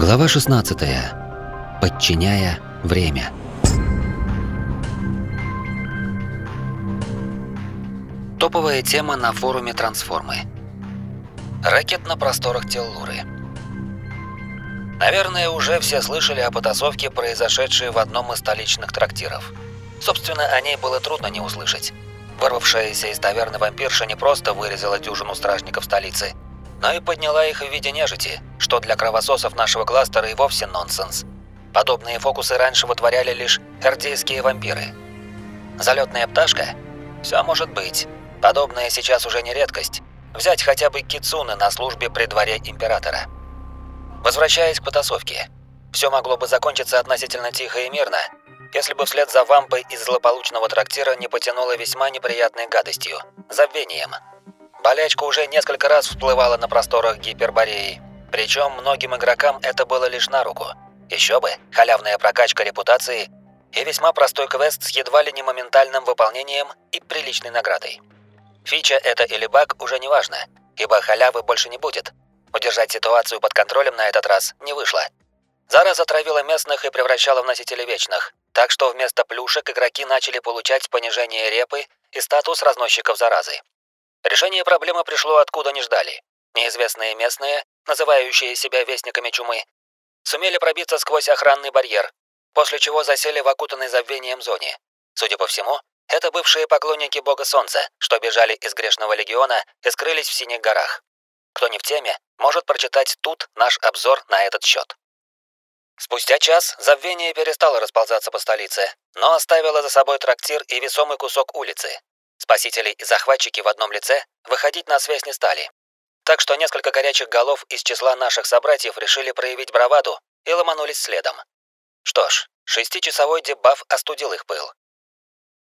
Глава 16. Подчиняя время. Топовая тема на форуме Трансформы. Рэкет на просторах Теллуры. Наверное, уже все слышали о потасовке, произошедшей в одном из столичных трактиров. Собственно, о ней было трудно не услышать. Вырвавшаяся из таверны вампирша не просто вырезала дюжину стражников столицы, но и подняла их в виде нежити, что для кровососов нашего кластера и вовсе нонсенс. Подобные фокусы раньше вытворяли лишь эрдейские вампиры. Залетная пташка? Все может быть. Подобное сейчас уже не редкость. Взять хотя бы Кицуны на службе при дворе императора. Возвращаясь к потасовке. Все могло бы закончиться относительно тихо и мирно, если бы вслед за вампой из злополучного трактира не потянуло весьма неприятной гадостью – забвением. Болячка уже несколько раз всплывала на просторах Гипербореи, причем многим игрокам это было лишь на руку. Еще бы, халявная прокачка репутации и весьма простой квест с едва ли не моментальным выполнением и приличной наградой. Фича это или баг уже не важно, ибо халявы больше не будет. Удержать ситуацию под контролем на этот раз не вышло. Зараза травила местных и превращала в носителей вечных, так что вместо плюшек игроки начали получать понижение репы и статус разносчиков заразы. Решение проблемы пришло откуда не ждали. Неизвестные местные, называющие себя вестниками чумы, сумели пробиться сквозь охранный барьер, после чего засели в окутанной забвением зоне. Судя по всему, это бывшие поклонники бога солнца, что бежали из грешного легиона и скрылись в синих горах. Кто не в теме, может прочитать тут наш обзор на этот счет. Спустя час забвение перестало расползаться по столице, но оставило за собой трактир и весомый кусок улицы. Спасители и захватчики в одном лице выходить на связь не стали. Так что несколько горячих голов из числа наших собратьев решили проявить браваду и ломанулись следом. Что ж, шестичасовой дебаф остудил их пыл.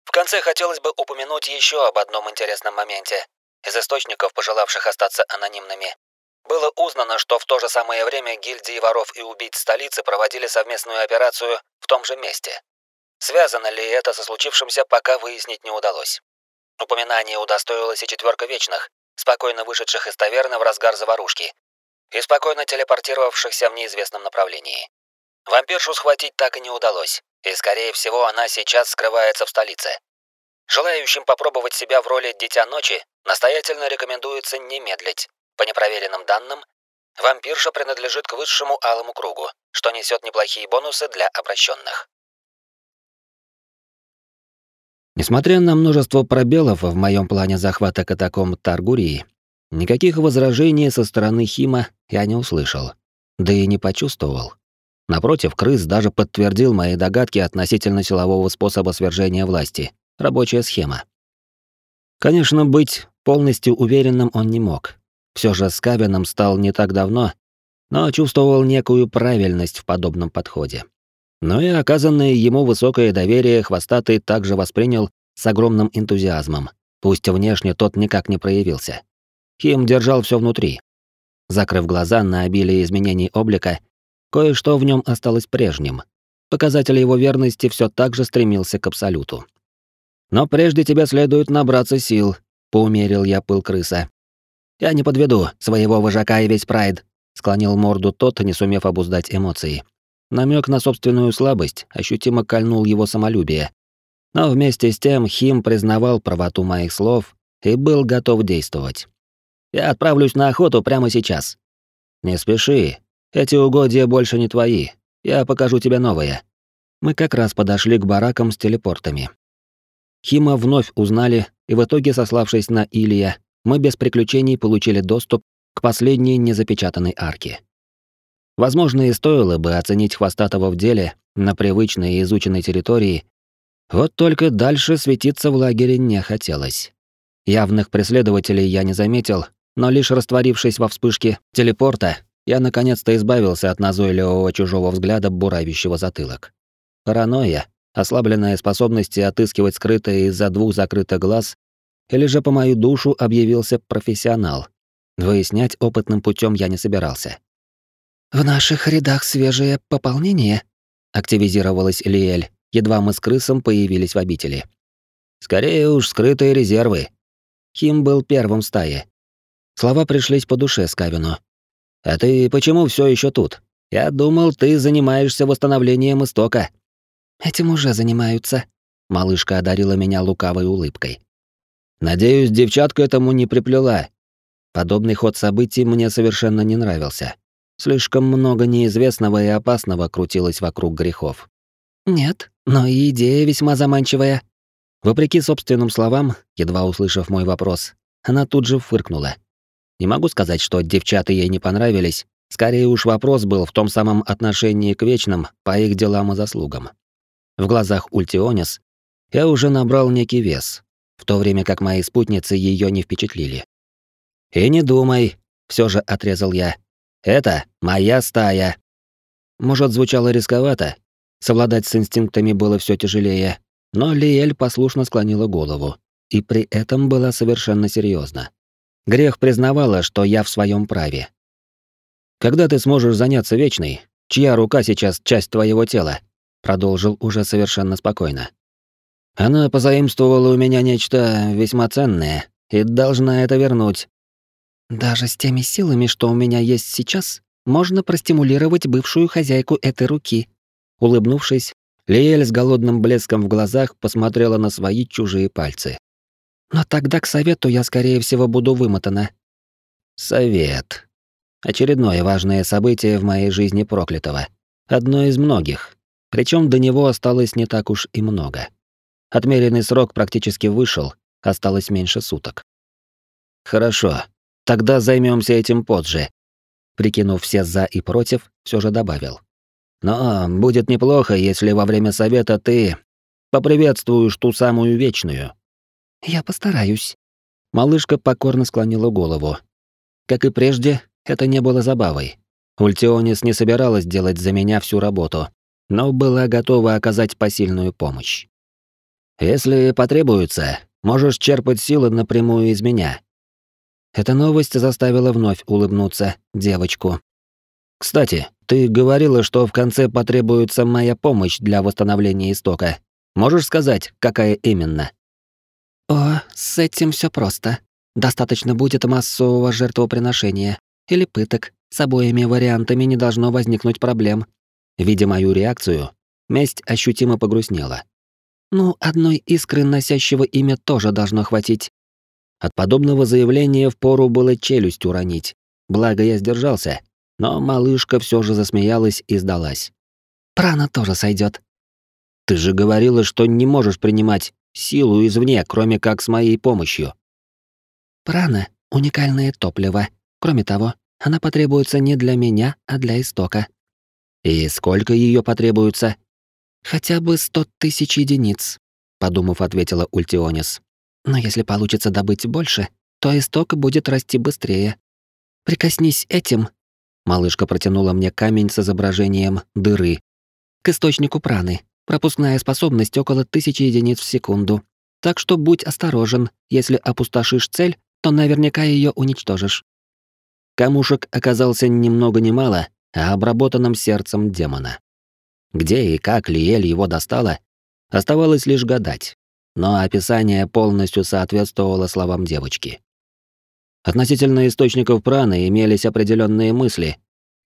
В конце хотелось бы упомянуть еще об одном интересном моменте. Из источников, пожелавших остаться анонимными, было узнано, что в то же самое время гильдии воров и убийц столицы проводили совместную операцию в том же месте. Связано ли это со случившимся, пока выяснить не удалось. Упоминание удостоилась и четверка вечных, спокойно вышедших из таверны в разгар заварушки и спокойно телепортировавшихся в неизвестном направлении. Вампиршу схватить так и не удалось, и, скорее всего, она сейчас скрывается в столице. Желающим попробовать себя в роли Дитя Ночи настоятельно рекомендуется не медлить. По непроверенным данным, вампирша принадлежит к высшему алому кругу, что несет неплохие бонусы для обращенных. Несмотря на множество пробелов в моем плане захвата катакомб Таргурии, никаких возражений со стороны Хима я не услышал, да и не почувствовал. Напротив, крыс даже подтвердил мои догадки относительно силового способа свержения власти, рабочая схема. Конечно, быть полностью уверенным он не мог. Все же с Кавином стал не так давно, но чувствовал некую правильность в подобном подходе. Но и оказанное ему высокое доверие хвостатый также воспринял с огромным энтузиазмом, пусть внешне тот никак не проявился. Хим держал все внутри. Закрыв глаза на обилие изменений облика, кое-что в нем осталось прежним. Показатель его верности все так же стремился к абсолюту. «Но прежде тебе следует набраться сил», — поумерил я пыл крыса. «Я не подведу своего вожака и весь прайд», — склонил морду тот, не сумев обуздать эмоции. Намек на собственную слабость ощутимо кольнул его самолюбие. Но вместе с тем Хим признавал правоту моих слов и был готов действовать. «Я отправлюсь на охоту прямо сейчас». «Не спеши. Эти угодья больше не твои. Я покажу тебе новые». Мы как раз подошли к баракам с телепортами. Хима вновь узнали, и в итоге, сославшись на Илья, мы без приключений получили доступ к последней незапечатанной арке. Возможно, и стоило бы оценить Хвостатого в деле на привычной и изученной территории, вот только дальше светиться в лагере не хотелось. Явных преследователей я не заметил, но лишь растворившись во вспышке телепорта, я наконец-то избавился от назойливого чужого взгляда, буравящего затылок. Паранойя, ослабленная способности отыскивать скрытое из-за двух закрытых глаз, или же по мою душу объявился профессионал. Выяснять опытным путем я не собирался. «В наших рядах свежее пополнение», — активизировалась Лиэль, едва мы с крысом появились в обители. «Скорее уж скрытые резервы». Хим был первым в стае. Слова пришлись по душе Скавину. «А ты почему все еще тут? Я думал, ты занимаешься восстановлением истока». «Этим уже занимаются», — малышка одарила меня лукавой улыбкой. «Надеюсь, девчатка этому не приплела». Подобный ход событий мне совершенно не нравился. Слишком много неизвестного и опасного крутилось вокруг грехов. «Нет, но и идея весьма заманчивая». Вопреки собственным словам, едва услышав мой вопрос, она тут же фыркнула. Не могу сказать, что девчата ей не понравились, скорее уж вопрос был в том самом отношении к вечным по их делам и заслугам. В глазах Ультионис я уже набрал некий вес, в то время как мои спутницы ее не впечатлили. «И не думай», — все же отрезал я. «Это моя стая». Может, звучало рисковато, совладать с инстинктами было все тяжелее, но Лиэль послушно склонила голову, и при этом была совершенно серьезна. Грех признавала, что я в своем праве. Когда ты сможешь заняться вечной, чья рука сейчас часть твоего тела? продолжил уже совершенно спокойно. Она позаимствовала у меня нечто весьма ценное и должна это вернуть. Даже с теми силами, что у меня есть сейчас, можно простимулировать бывшую хозяйку этой руки. Улыбнувшись, Лиэль с голодным блеском в глазах посмотрела на свои чужие пальцы. Но тогда к совету я, скорее всего, буду вымотана. Совет. Очередное важное событие в моей жизни проклятого. Одно из многих. Причем до него осталось не так уж и много. Отмеренный срок практически вышел, осталось меньше суток. Хорошо, тогда займемся этим позже. Прикинув все за и против, все же добавил. Но будет неплохо, если во время совета ты поприветствуешь ту самую вечную. Я постараюсь. Малышка покорно склонила голову. Как и прежде, это не было забавой. Ультионис не собиралась делать за меня всю работу, но была готова оказать посильную помощь. Если потребуется, можешь черпать силы напрямую из меня. Эта новость заставила вновь улыбнуться девочку. Кстати, ты говорила, что в конце потребуется моя помощь для восстановления истока. Можешь сказать, какая именно? О, с этим все просто. Достаточно будет массового жертвоприношения или пыток. С обоими вариантами не должно возникнуть проблем. Видя мою реакцию, месть ощутимо погрустнела. Ну, одной искры, носящего имя, тоже должно хватить. От подобного заявления впору было челюсть уронить. Благо я сдержался, но малышка все же засмеялась и сдалась. Прана тоже сойдет. Ты же говорила, что не можешь принимать силу извне, кроме как с моей помощью. Прана — уникальное топливо. Кроме того, она потребуется не для меня, а для истока. И сколько ее потребуется? Хотя бы сто тысяч единиц, подумав, ответила Ультионис. Но если получится добыть больше, то исток будет расти быстрее. Прикоснись этим. Малышка протянула мне камень с изображением дыры к источнику праны. Пропускная способность около тысячи единиц в секунду. Так что будь осторожен, если опустошишь цель, то наверняка ее уничтожишь. Камушек оказался ни много ни мало, а обработанным сердцем демона. Где и как Лиэль его достала, оставалось лишь гадать, но описание полностью соответствовало словам девочки. Относительно источников праны имелись определенные мысли,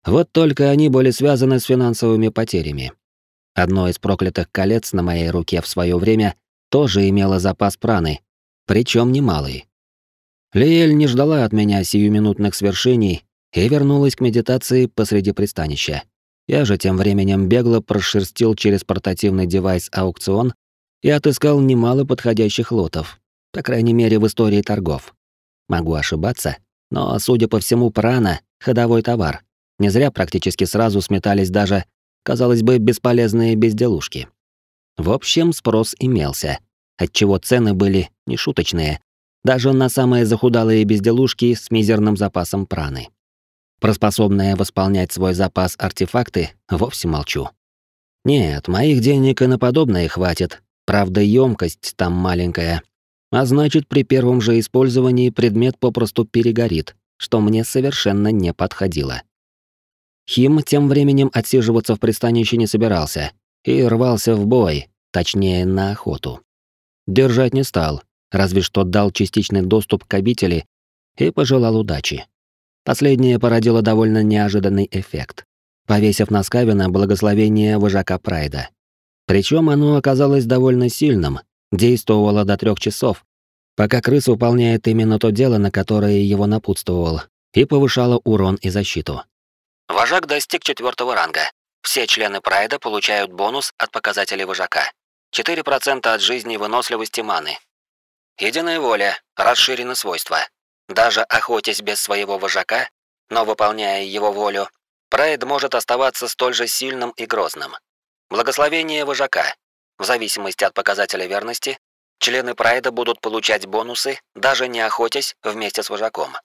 вот только они были связаны с финансовыми потерями. Одно из проклятых колец на моей руке в свое время тоже имело запас праны, причем немалый. Лиэль не ждала от меня сиюминутных свершений и вернулась к медитации посреди пристанища. Я же тем временем бегло прошерстил через портативный девайс аукцион и отыскал немало подходящих лотов, по крайней мере в истории торгов. Могу ошибаться, но, судя по всему, прана — ходовой товар. Не зря практически сразу сметались даже казалось бы, бесполезные безделушки. В общем, спрос имелся, отчего цены были нешуточные, даже на самые захудалые безделушки с мизерным запасом праны. Про способные восполнять свой запас артефакты вовсе молчу. Нет, моих денег и на подобное хватит, правда, емкость там маленькая. А значит, при первом же использовании предмет попросту перегорит, что мне совершенно не подходило. Хим тем временем отсиживаться в пристанище не собирался и рвался в бой, точнее, на охоту. Держать не стал, разве что дал частичный доступ к обители и пожелал удачи. Последнее породило довольно неожиданный эффект. повесив на Скавина благословение вожака Прайда. Причем оно оказалось довольно сильным, действовало до трех часов, пока крыс выполняет именно то дело, на которое его напутствовал, и повышало урон и защиту. Вожак достиг четвертого ранга. Все члены Прайда получают бонус от показателей вожака. 4% от жизни выносливости маны. Единая воля, расширены свойства. Даже охотясь без своего вожака, но выполняя его волю, Прайд может оставаться столь же сильным и грозным. Благословение вожака. В зависимости от показателя верности, члены Прайда будут получать бонусы, даже не охотясь вместе с вожаком.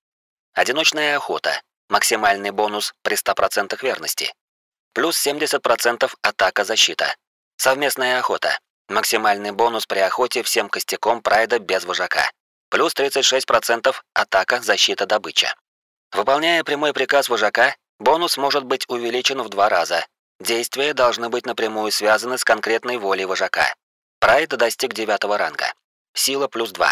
Одиночная охота. Максимальный бонус при 100% верности. Плюс 70% атака-защита. Совместная охота. Максимальный бонус при охоте всем костяком Прайда без вожака. Плюс 36% атака, защита, добыча. Выполняя прямой приказ вожака, бонус может быть увеличен в два раза. Действия должны быть напрямую связаны с конкретной волей вожака. Прайд достиг девятого ранга. Сила плюс два.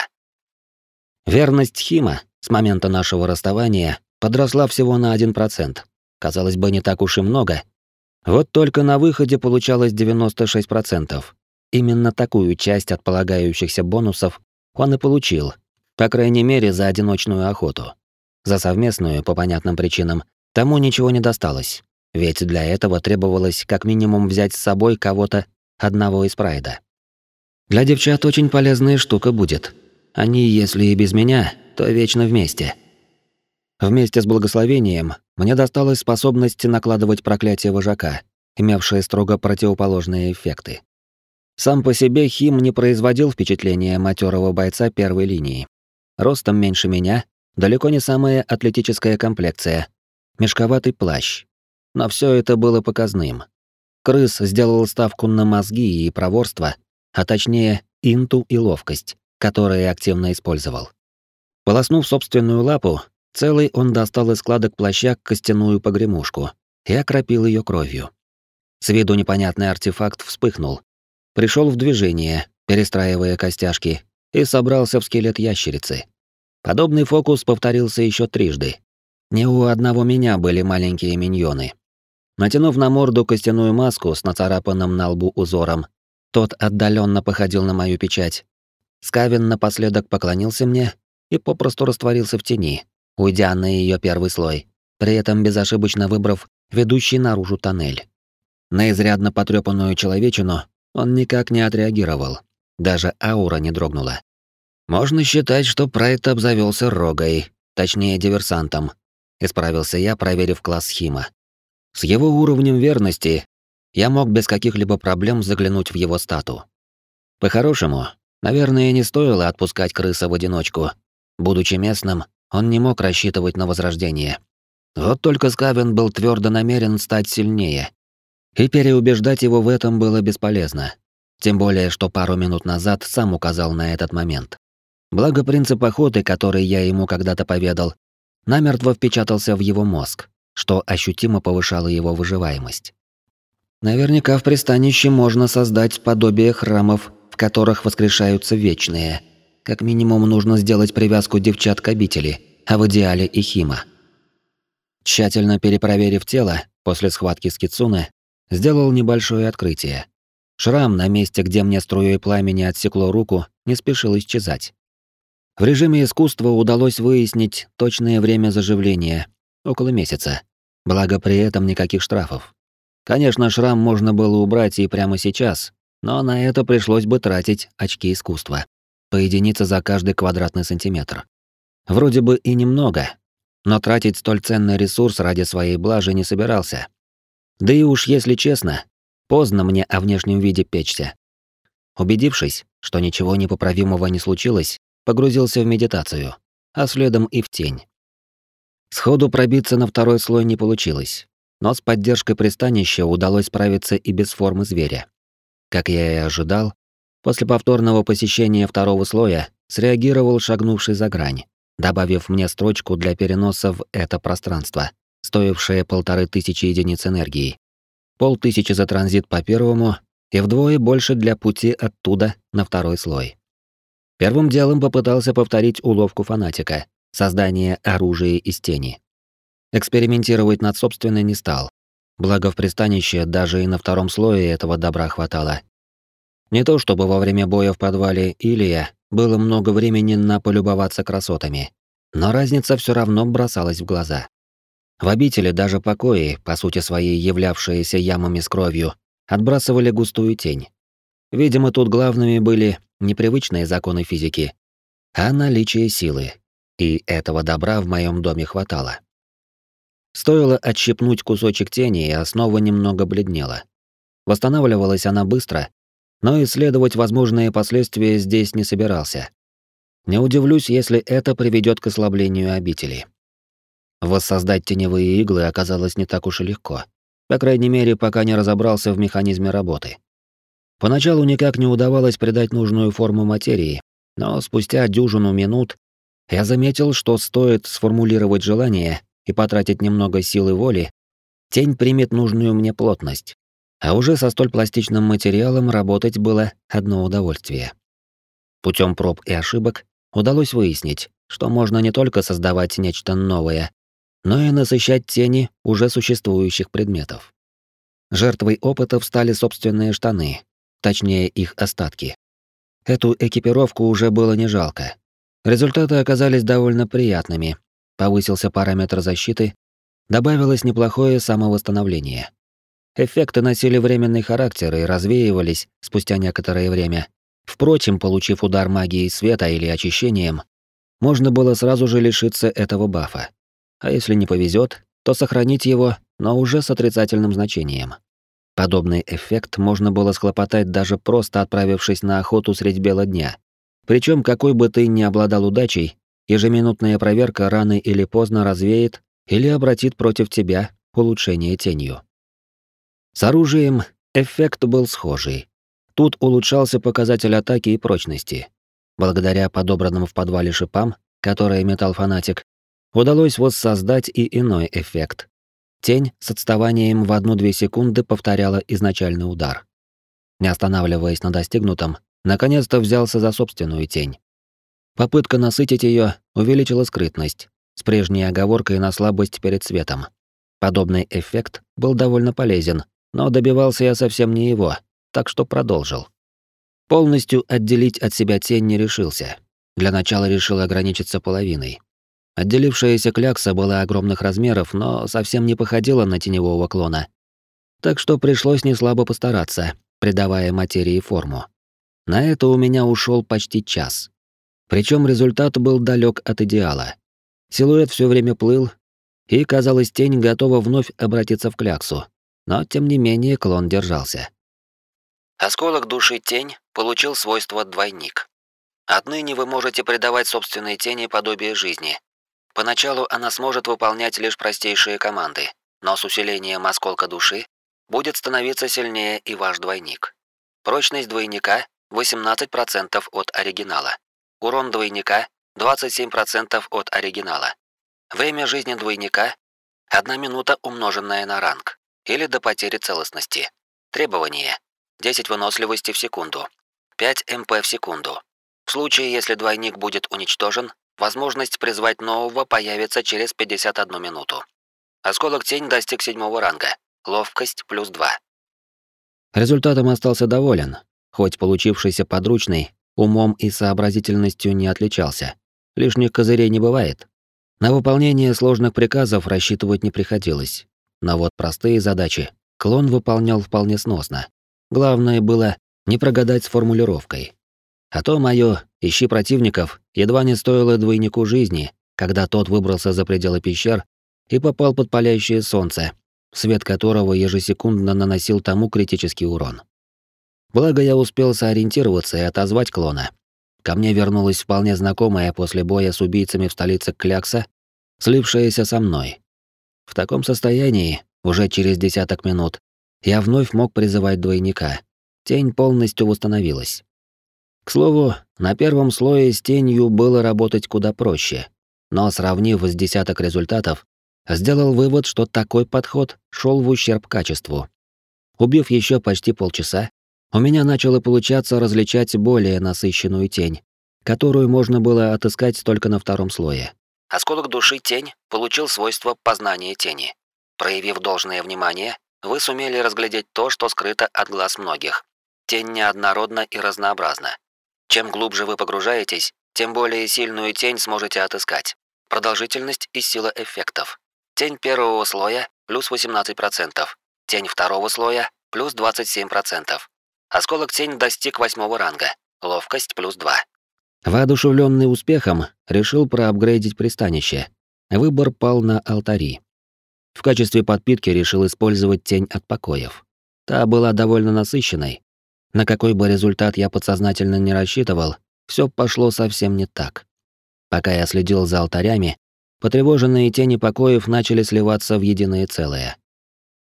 Верность Хима с момента нашего расставания подросла всего на 1%. Казалось бы, не так уж и много. Вот только на выходе получалось 96%. Именно такую часть от полагающихся бонусов он и получил, по крайней мере, за одиночную охоту. За совместную, по понятным причинам, тому ничего не досталось. Ведь для этого требовалось как минимум взять с собой кого-то, одного из прайда. Для девчат очень полезная штука будет. Они, если и без меня, то вечно вместе. Вместе с благословением мне досталась способность накладывать проклятие вожака, имевшее строго противоположные эффекты. Сам по себе Хим не производил впечатления матерого бойца первой линии. Ростом меньше меня, далеко не самая атлетическая комплекция, мешковатый плащ. Но все это было показным. Крыс сделал ставку на мозги и проворство, а точнее, инту и ловкость, которые активно использовал. Полоснув собственную лапу, целый он достал из складок плаща костяную погремушку и окропил ее кровью. С виду непонятный артефакт вспыхнул, пришел в движение, перестраивая костяшки, и собрался в скелет ящерицы. Подобный фокус повторился еще трижды. Не у одного меня были маленькие миньоны. Натянув на морду костяную маску с нацарапанным на лбу узором, тот отдаленно походил на мою печать. Скавин напоследок поклонился мне и попросту растворился в тени, уйдя на ее первый слой, при этом безошибочно выбрав ведущий наружу тоннель. На изрядно потрепанную человечину он никак не отреагировал, даже аура не дрогнула. Можно считать, что Прайд обзавелся рогой, точнее диверсантом, исправился я, проверив класс Хима. С его уровнем верности я мог без каких-либо проблем заглянуть в его стату. По-хорошему, наверное, не стоило отпускать крыса в одиночку. Будучи местным, он не мог рассчитывать на возрождение. Вот только Скавен был твердо намерен стать сильнее. И переубеждать его в этом было бесполезно. Тем более, что пару минут назад сам указал на этот момент. Благо принцип охоты, который я ему когда-то поведал, намертво впечатался в его мозг, что ощутимо повышало его выживаемость. Наверняка в пристанище можно создать подобие храмов, в которых воскрешаются вечные. Как минимум нужно сделать привязку девчат к обители, а в идеале и хима. Тщательно перепроверив тело после схватки с Кицуне, сделал небольшое открытие. Шрам на месте, где мне струей пламени отсекло руку, не спешил исчезать. В режиме искусства удалось выяснить точное время заживления — около месяца. Благо при этом никаких штрафов. Конечно, шрам можно было убрать и прямо сейчас, но на это пришлось бы тратить очки искусства. По единице за каждый квадратный сантиметр. Вроде бы и немного, но тратить столь ценный ресурс ради своей блажи не собирался. Да и уж если честно, поздно мне о внешнем виде печься. Убедившись, что ничего непоправимого не случилось, погрузился в медитацию, а следом и в тень. Сходу пробиться на второй слой не получилось, но с поддержкой пристанища удалось справиться и без формы зверя. Как я и ожидал, после повторного посещения второго слоя среагировал шагнувший за грань, добавив мне строчку для переноса в это пространство стоившая полторы тысячи единиц энергии. Полтысячи за транзит по первому и вдвое больше для пути оттуда на второй слой. Первым делом попытался повторить уловку фанатика — создание оружия из тени. Экспериментировать над собственной не стал. Благо в пристанище даже и на втором слое этого добра хватало. Не то чтобы во время боя в подвале Илья было много времени на полюбоваться красотами, но разница все равно бросалась в глаза. В обители даже покои, по сути своей являвшиеся ямами с кровью, отбрасывали густую тень. Видимо, тут главными были непривычные законы физики, а наличие силы. И этого добра в моем доме хватало. Стоило отщипнуть кусочек тени, и основа немного бледнела. Восстанавливалась она быстро, но исследовать возможные последствия здесь не собирался. Не удивлюсь, если это приведет к ослаблению обители. Воссоздать теневые иглы оказалось не так уж и легко. По крайней мере, пока не разобрался в механизме работы. Поначалу никак не удавалось придать нужную форму материи, но спустя дюжину минут я заметил, что стоит сформулировать желание и потратить немного силы воли, тень примет нужную мне плотность. А уже со столь пластичным материалом работать было одно удовольствие. Путем проб и ошибок удалось выяснить, что можно не только создавать нечто новое, но и насыщать тени уже существующих предметов. Жертвой опытов стали собственные штаны, точнее их остатки. Эту экипировку уже было не жалко. Результаты оказались довольно приятными. Повысился параметр защиты, добавилось неплохое самовосстановление. Эффекты носили временный характер и развеивались спустя некоторое время. Впрочем, получив удар магией света или очищением, можно было сразу же лишиться этого бафа. А если не повезет, то сохранить его, но уже с отрицательным значением. Подобный эффект можно было схлопотать даже просто отправившись на охоту средь бела дня. Причем какой бы ты ни обладал удачей, ежеминутная проверка рано или поздно развеет или обратит против тебя улучшение тенью. С оружием эффект был схожий. Тут улучшался показатель атаки и прочности. Благодаря подобранным в подвале шипам, которые метал фанатик, удалось воссоздать и иной эффект, Тень с отставанием в 1-2 секунды повторяла изначальный удар. Не останавливаясь на достигнутом, наконец-то взялся за собственную тень. Попытка насытить ее увеличила скрытность, с прежней оговоркой на слабость перед светом. Подобный эффект был довольно полезен, но добивался я совсем не его, так что продолжил. Полностью отделить от себя тень не решился. Для начала решил ограничиться половиной. Отделившаяся клякса была огромных размеров, но совсем не походила на теневого клона. Так что пришлось неслабо постараться, придавая материи форму. На это у меня ушел почти час. Причем результат был далек от идеала. Силуэт все время плыл, и, казалось, тень готова вновь обратиться в кляксу. Но, тем не менее, клон держался. Осколок души тень получил свойство двойник. Отныне вы можете придавать собственной тени подобие жизни, Поначалу она сможет выполнять лишь простейшие команды, но с усилением осколка души будет становиться сильнее и ваш двойник. Прочность двойника 18% от оригинала. Урон двойника 27% от оригинала. Время жизни двойника 1 минута умноженная на ранг или до потери целостности. Требование: 10 выносливости в секунду. 5 МП в секунду. В случае, если двойник будет уничтожен, Возможность призвать нового появится через 51 минуту. Осколок тень достиг седьмого ранга. Ловкость плюс 2. Результатом остался доволен, хоть получившийся подручный умом и сообразительностью не отличался. Лишних козырей не бывает. На выполнение сложных приказов рассчитывать не приходилось. Но вот простые задачи клон выполнял вполне сносно. Главное было не прогадать с формулировкой. А то моё «ищи противников» едва не стоило двойнику жизни, когда тот выбрался за пределы пещер и попал под палящее солнце, свет которого ежесекундно наносил тому критический урон. Благо я успел сориентироваться и отозвать клона. Ко мне вернулась вполне знакомая после боя с убийцами в столице Клякса, слившаяся со мной. В таком состоянии, уже через десяток минут, я вновь мог призывать двойника. Тень полностью восстановилась. К слову, на первом слое с тенью было работать куда проще, но сравнив с десяток результатов, сделал вывод, что такой подход шел в ущерб качеству. Убив еще почти полчаса, у меня начало получаться различать более насыщенную тень, которую можно было отыскать только на втором слое. Осколок души тень получил свойство познания тени. Проявив должное внимание, вы сумели разглядеть то, что скрыто от глаз многих. Тень неоднородна и разнообразна. Чем глубже вы погружаетесь, тем более сильную тень сможете отыскать. Продолжительность и сила эффектов. Тень первого слоя плюс 18%, тень второго слоя плюс 27%. Осколок тень достиг восьмого ранга, ловкость плюс 2. Воодушевленный успехом, решил проапгрейдить пристанище. Выбор пал на алтари. В качестве подпитки решил использовать тень от покоев. Та была довольно насыщенной. На какой бы результат я подсознательно не рассчитывал, все пошло совсем не так. Пока я следил за алтарями, потревоженные тени покоев начали сливаться в единое целое.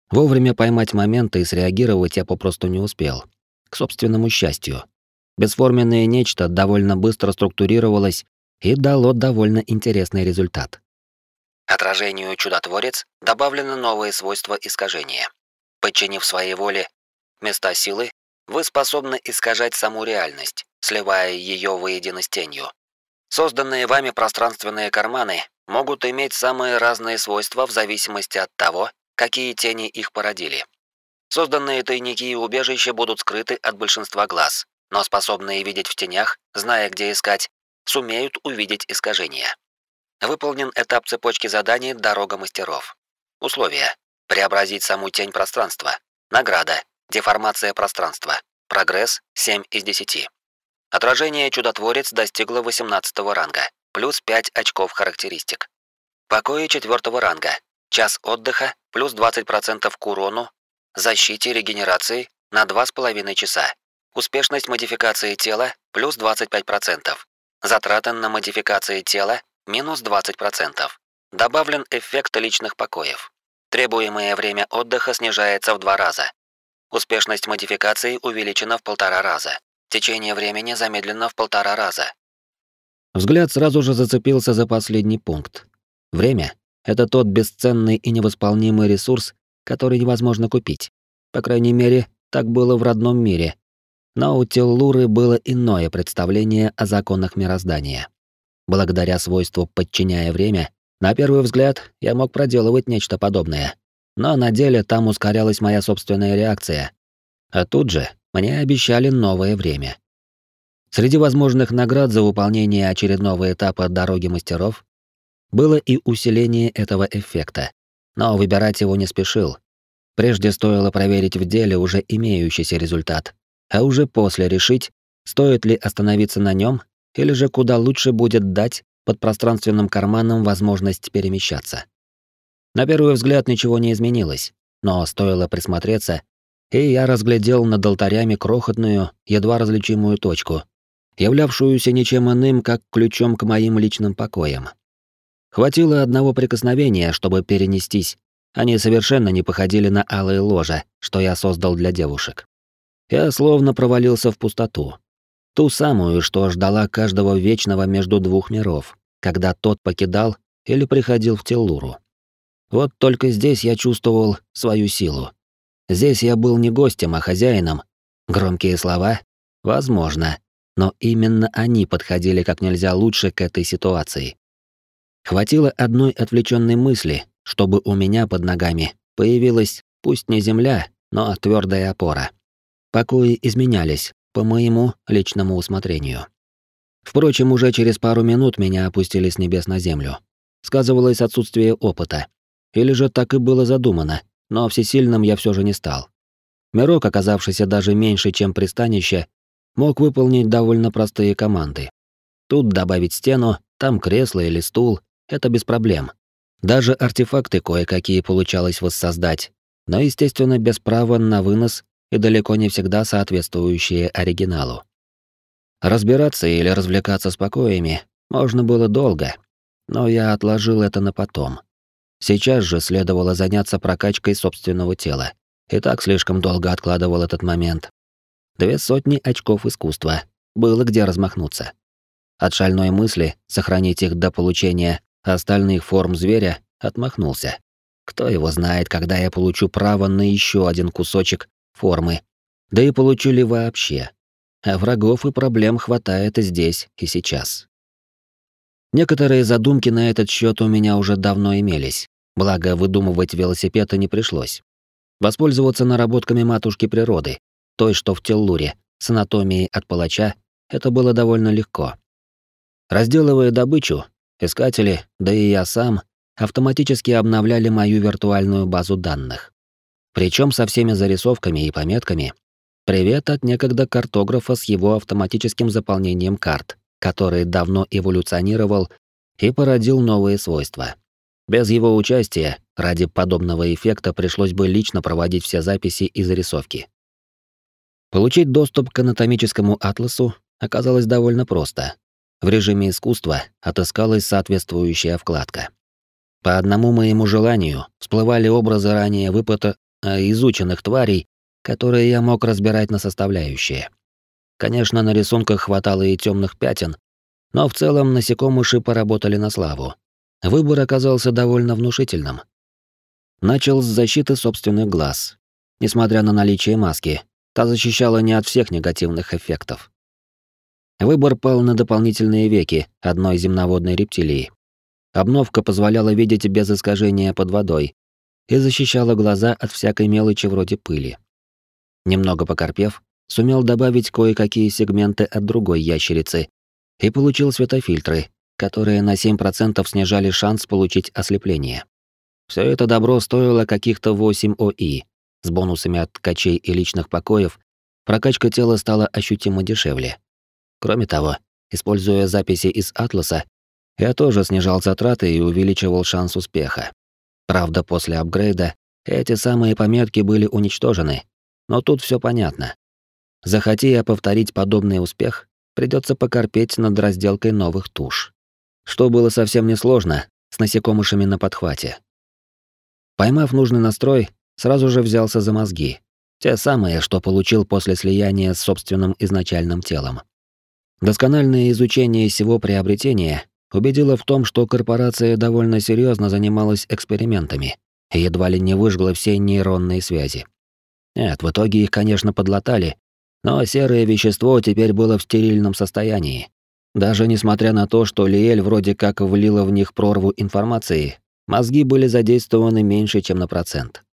Вовремя поймать момент и среагировать я попросту не успел. К собственному счастью. Бесформенное нечто довольно быстро структурировалось и дало довольно интересный результат. Отражению чудотворец добавлено новое свойство искажения. Подчинив своей воле места силы, вы способны искажать саму реальность, сливая ее воедино с тенью. Созданные вами пространственные карманы могут иметь самые разные свойства в зависимости от того, какие тени их породили. Созданные тайники и убежища будут скрыты от большинства глаз, но способные видеть в тенях, зная, где искать, сумеют увидеть искажения. Выполнен этап цепочки заданий «Дорога мастеров». Условия. Преобразить саму тень пространства. Награда. Деформация пространства. Прогресс 7 из 10. Отражение чудотворец достигло 18 ранга, плюс 5 очков характеристик. Покои 4 ранга. Час отдыха, плюс 20% к урону, защите регенерации на 2,5 часа. Успешность модификации тела, плюс 25%. Затраты на модификации тела, минус 20%. Добавлен эффект личных покоев. Требуемое время отдыха снижается в два раза. Успешность модификации увеличена в полтора раза. Течение времени замедлено в полтора раза. Взгляд сразу же зацепился за последний пункт. Время — это тот бесценный и невосполнимый ресурс, который невозможно купить. По крайней мере, так было в родном мире. Но у Теллуры было иное представление о законах мироздания. Благодаря свойству «подчиняя время», на первый взгляд я мог проделывать нечто подобное. Но на деле там ускорялась моя собственная реакция. А тут же мне обещали новое время. Среди возможных наград за выполнение очередного этапа «Дороги мастеров» было и усиление этого эффекта. Но выбирать его не спешил. Прежде стоило проверить в деле уже имеющийся результат, а уже после решить, стоит ли остановиться на нем или же куда лучше будет дать под пространственным карманом возможность перемещаться. На первый взгляд ничего не изменилось, но стоило присмотреться, и я разглядел над алтарями крохотную, едва различимую точку, являвшуюся ничем иным, как ключом к моим личным покоям. Хватило одного прикосновения, чтобы перенестись. Они совершенно не походили на алые ложа, что я создал для девушек. Я словно провалился в пустоту, Ту самую, что ждала каждого вечного между двух миров, когда тот покидал или приходил в Теллуру. Вот только здесь я чувствовал свою силу. Здесь я был не гостем, а хозяином. Громкие слова? Возможно. Но именно они подходили как нельзя лучше к этой ситуации. Хватило одной отвлеченной мысли, чтобы у меня под ногами появилась, пусть не земля, но твердая опора. Покои изменялись, по моему личному усмотрению. Впрочем, уже через пару минут меня опустили с небес на землю. Сказывалось отсутствие опыта. Или же так и было задумано, но всесильным я все же не стал. Мирок, оказавшийся даже меньше, чем пристанище, мог выполнить довольно простые команды. Тут добавить стену, там кресло или стул — это без проблем. Даже артефакты кое-какие получалось воссоздать, но, естественно, без права на вынос и далеко не всегда соответствующие оригиналу. Разбираться или развлекаться с покоями можно было долго, но я отложил это на потом. Сейчас же следовало заняться прокачкой собственного тела. И так слишком долго откладывал этот момент. Две сотни очков искусства. Было где размахнуться. От шальной мысли сохранить их до получения остальных форм зверя отмахнулся. Кто его знает, когда я получу право на еще один кусочек формы. Да и получили вообще. А врагов и проблем хватает и здесь, и сейчас. Некоторые задумки на этот счет у меня уже давно имелись, благо выдумывать велосипеды не пришлось. Воспользоваться наработками матушки природы, той, что в Теллуре, с анатомией от палача, это было довольно легко. Разделывая добычу, искатели, да и я сам, автоматически обновляли мою виртуальную базу данных. Причем со всеми зарисовками и пометками. Привет от некогда картографа с его автоматическим заполнением карт, который давно эволюционировал и породил новые свойства. Без его участия, ради подобного эффекта пришлось бы лично проводить все записи и зарисовки. Получить доступ к анатомическому атласу оказалось довольно просто. В режиме искусства отыскалась соответствующая вкладка. По одному моему желанию всплывали образы ранее выпыта а, изученных тварей, которые я мог разбирать на составляющие. Конечно, на рисунках хватало и темных пятен, но в целом насекомыши поработали на славу. Выбор оказался довольно внушительным. Начал с защиты собственных глаз. Несмотря на наличие маски, та защищала не от всех негативных эффектов. Выбор пал на дополнительные веки одной земноводной рептилии. Обновка позволяла видеть без искажения под водой и защищала глаза от всякой мелочи вроде пыли. Немного покорпев, сумел добавить кое-какие сегменты от другой ящерицы и получил светофильтры, которые на 7% снижали шанс получить ослепление. Все это добро стоило каких-то 8 ОИ. С бонусами от ткачей и личных покоев прокачка тела стала ощутимо дешевле. Кроме того, используя записи из Атласа, я тоже снижал затраты и увеличивал шанс успеха. Правда, после апгрейда эти самые пометки были уничтожены, но тут все понятно. Захоти я повторить подобный успех, придется покорпеть над разделкой новых туш. Что было совсем несложно, с насекомышами на подхвате. Поймав нужный настрой, сразу же взялся за мозги. Те самые, что получил после слияния с собственным изначальным телом. Доскональное изучение всего приобретения убедило в том, что корпорация довольно серьезно занималась экспериментами и едва ли не выжгла все нейронные связи. Нет, в итоге их, конечно, подлатали, но серое вещество теперь было в стерильном состоянии. Даже несмотря на то, что Лиэль вроде как влила в них прорву информации, мозги были задействованы меньше, чем на процент.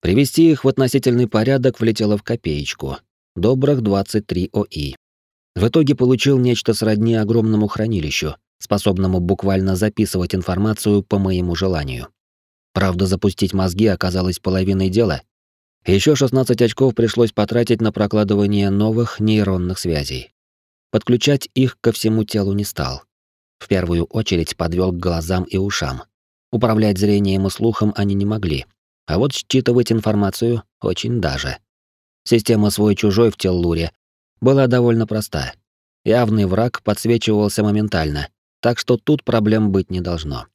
Привести их в относительный порядок влетело в копеечку. Добрых 23 ОИ. В итоге получил нечто сродни огромному хранилищу, способному буквально записывать информацию по моему желанию. Правда, запустить мозги оказалось половиной дела. Еще 16 очков пришлось потратить на прокладывание новых нейронных связей. Подключать их ко всему телу не стал. В первую очередь подвел к глазам и ушам. Управлять зрением и слухом они не могли, а вот считывать информацию очень даже. Система свой-чужой в Теллуре была довольно проста. Явный враг подсвечивался моментально, так что тут проблем быть не должно.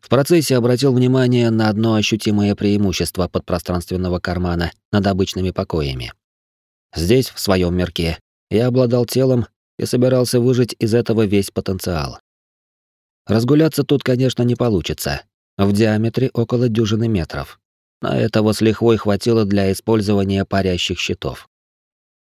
В процессе обратил внимание на одно ощутимое преимущество подпространственного кармана над обычными покоями. Здесь, в своем мирке, я обладал телом и собирался выжить из этого весь потенциал. Разгуляться тут, конечно, не получится. В диаметре около дюжины метров. Но этого с лихвой хватило для использования парящих щитов.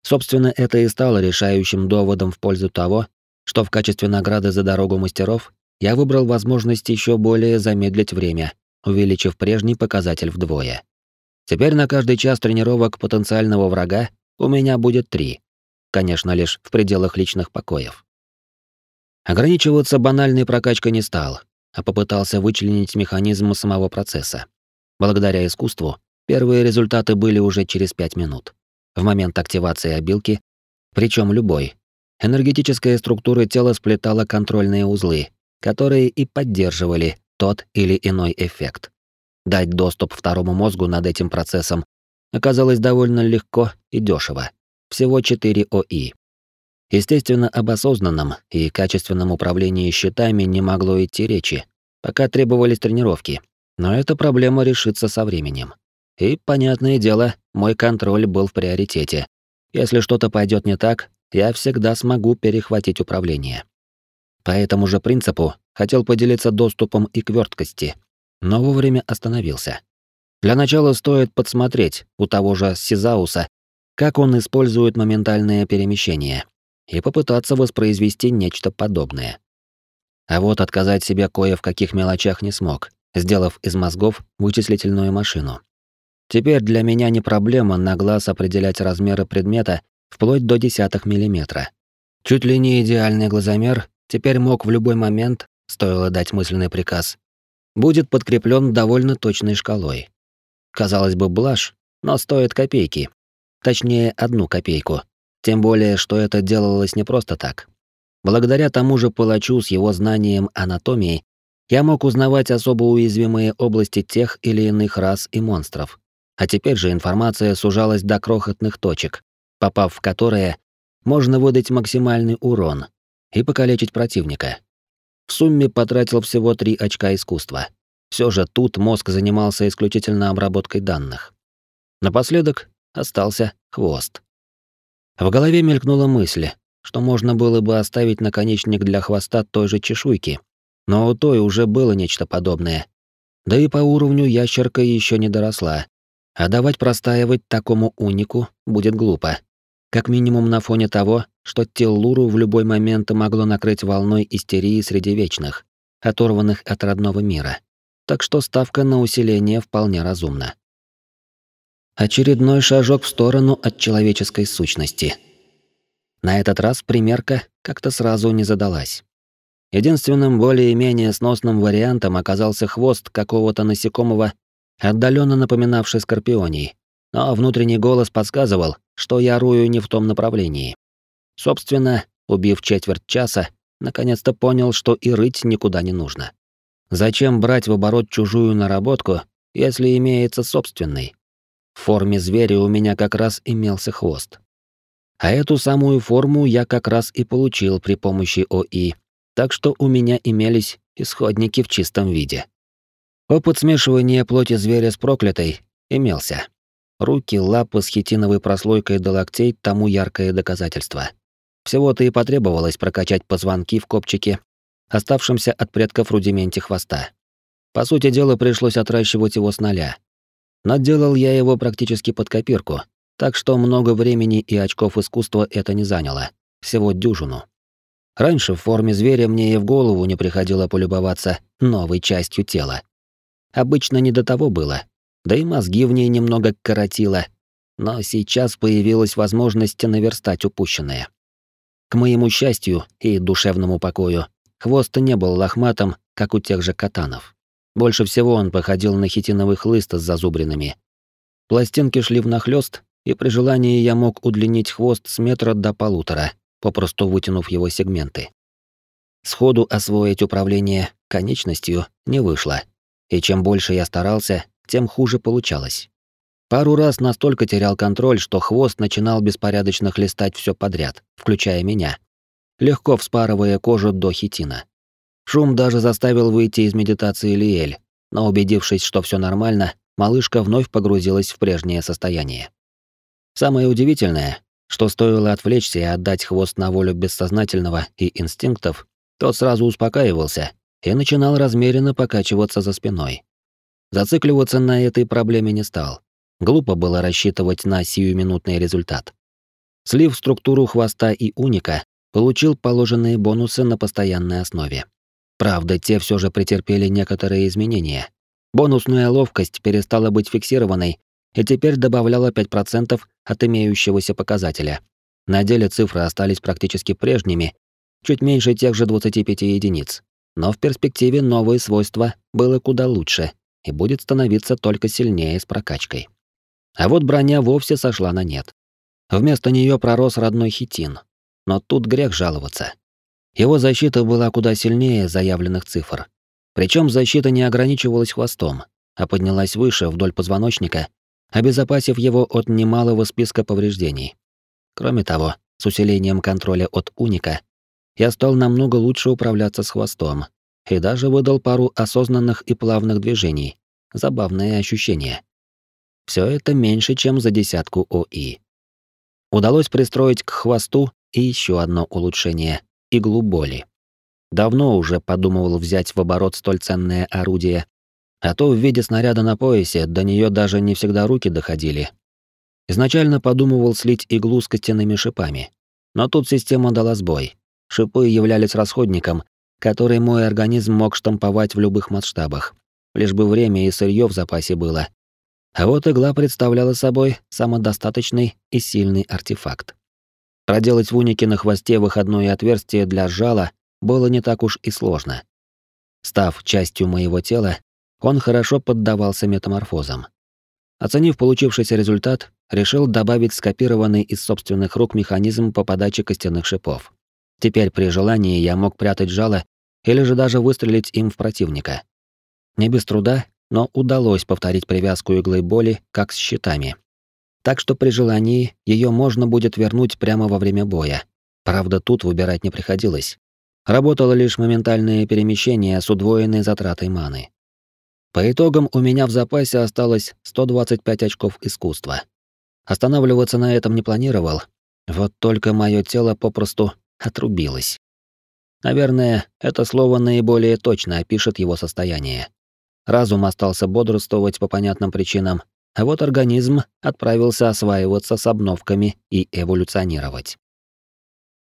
Собственно, это и стало решающим доводом в пользу того, что в качестве награды за дорогу мастеров я выбрал возможность еще более замедлить время, увеличив прежний показатель вдвое. Теперь на каждый час тренировок потенциального врага у меня будет три. Конечно, лишь в пределах личных покоев. Ограничиваться банальной прокачкой не стал, а попытался вычленить механизм самого процесса. Благодаря искусству, первые результаты были уже через пять минут. В момент активации обилки, причем любой, энергетическая структура тела сплетала контрольные узлы, которые и поддерживали тот или иной эффект. Дать доступ второму мозгу над этим процессом оказалось довольно легко и дешево. Всего 4 ОИ. Естественно, об осознанном и качественном управлении щитами не могло идти речи, пока требовались тренировки. Но эта проблема решится со временем. И, понятное дело, мой контроль был в приоритете. Если что-то пойдет не так, я всегда смогу перехватить управление. По этому же принципу хотел поделиться доступом и к верткости, но вовремя остановился. Для начала стоит подсмотреть у того же Сизауса, как он использует моментальное перемещение, и попытаться воспроизвести нечто подобное. А вот отказать себе кое в каких мелочах не смог, сделав из мозгов вычислительную машину. Теперь для меня не проблема на глаз определять размеры предмета вплоть до десятых миллиметра. Чуть ли не идеальный глазомер теперь мог в любой момент, стоило дать мысленный приказ, будет подкреплен довольно точной шкалой. Казалось бы, блажь, но стоит копейки. Точнее, одну копейку. Тем более, что это делалось не просто так. Благодаря тому же палачу с его знанием анатомии, я мог узнавать особо уязвимые области тех или иных рас и монстров. А теперь же информация сужалась до крохотных точек, попав в которые можно выдать максимальный урон и покалечить противника. В сумме потратил всего три очка искусства. Все же тут мозг занимался исключительно обработкой данных. Напоследок остался хвост. В голове мелькнула мысль, что можно было бы оставить наконечник для хвоста той же чешуйки, но у той уже было нечто подобное. Да и по уровню ящерка еще не доросла, а давать простаивать такому унику будет глупо. Как минимум на фоне того, что Теллуру в любой момент могло накрыть волной истерии среди вечных, оторванных от родного мира. Так что ставка на усиление вполне разумна. Очередной шажок в сторону от человеческой сущности. На этот раз примерка как-то сразу не задалась. Единственным более-менее сносным вариантом оказался хвост какого-то насекомого, отдаленно напоминавший скорпионий, но внутренний голос подсказывал, что я рую не в том направлении. Собственно, убив четверть часа, наконец-то понял, что и рыть никуда не нужно. Зачем брать в оборот чужую наработку, если имеется собственный? В форме зверя у меня как раз имелся хвост. А эту самую форму я как раз и получил при помощи ОИ, так что у меня имелись исходники в чистом виде. Опыт смешивания плоти зверя с проклятой имелся. Руки, лапы с хитиновой прослойкой до локтей тому яркое доказательство. Всего-то и потребовалось прокачать позвонки в копчике, оставшемся от предков рудименте хвоста. По сути дела, пришлось отращивать его с нуля. Но делал я его практически под копирку, так что много времени и очков искусства это не заняло. Всего дюжину. Раньше в форме зверя мне и в голову не приходило полюбоваться новой частью тела. Обычно не до того было, да и мозги в ней немного коротило, но сейчас появилась возможность наверстать упущенное. К моему счастью и душевному покою, хвост не был лохматым, как у тех же катанов. Больше всего он походил на хитиновый хлыст с зазубринами. Пластинки шли внахлёст, и при желании я мог удлинить хвост с метра до полутора, попросту вытянув его сегменты. Сходу освоить управление конечностью не вышло, и чем больше я старался, тем хуже получалось. Пару раз настолько терял контроль, что хвост начинал беспорядочно хлестать все подряд, включая меня, легко вспарывая кожу до хитина. Шум даже заставил выйти из медитации Лиэль, но убедившись, что все нормально, малышка вновь погрузилась в прежнее состояние. Самое удивительное, что стоило отвлечься и отдать хвост на волю бессознательного и инстинктов, тот сразу успокаивался и начинал размеренно покачиваться за спиной. Зацикливаться на этой проблеме не стал. Глупо было рассчитывать на сиюминутный результат. Слив структуру хвоста и уника, получил положенные бонусы на постоянной основе. Правда, те все же претерпели некоторые изменения. Бонусная ловкость перестала быть фиксированной и теперь добавляла 5% от имеющегося показателя. На деле цифры остались практически прежними, чуть меньше тех же 25 единиц. Но в перспективе новые свойства было куда лучше, и будет становиться только сильнее с прокачкой. А вот броня вовсе сошла на нет. Вместо нее пророс родной хитин. Но тут грех жаловаться. Его защита была куда сильнее заявленных цифр. Причем защита не ограничивалась хвостом, а поднялась выше вдоль позвоночника, обезопасив его от немалого списка повреждений. Кроме того, с усилением контроля от уника, я стал намного лучше управляться с хвостом, и даже выдал пару осознанных и плавных движений. Забавное ощущение. Все это меньше, чем за десятку ОИ. Удалось пристроить к хвосту и еще одно улучшение — иглу боли. Давно уже подумывал взять в оборот столь ценное орудие, а то в виде снаряда на поясе до нее даже не всегда руки доходили. Изначально подумывал слить иглу с костяными шипами, но тут система дала сбой. Шипы являлись расходником, который мой организм мог штамповать в любых масштабах, лишь бы время и сырье в запасе было. А вот игла представляла собой самодостаточный и сильный артефакт. Проделать в унике на хвосте выходное отверстие для жала было не так уж и сложно. Став частью моего тела, он хорошо поддавался метаморфозам. Оценив получившийся результат, решил добавить скопированный из собственных рук механизм по подаче костяных шипов. Теперь при желании я мог прятать жало или же даже выстрелить им в противника. Не без труда, но удалось повторить привязку иглы боли, как с щитами. Так что при желании ее можно будет вернуть прямо во время боя. Правда, тут выбирать не приходилось. Работало лишь моментальное перемещение с удвоенной затратой маны. По итогам у меня в запасе осталось 125 очков искусства. Останавливаться на этом не планировал, вот только мое тело попросту отрубилось. Наверное, это слово наиболее точно опишет его состояние. Разум остался бодрствовать по понятным причинам, а вот организм отправился осваиваться с обновками и эволюционировать.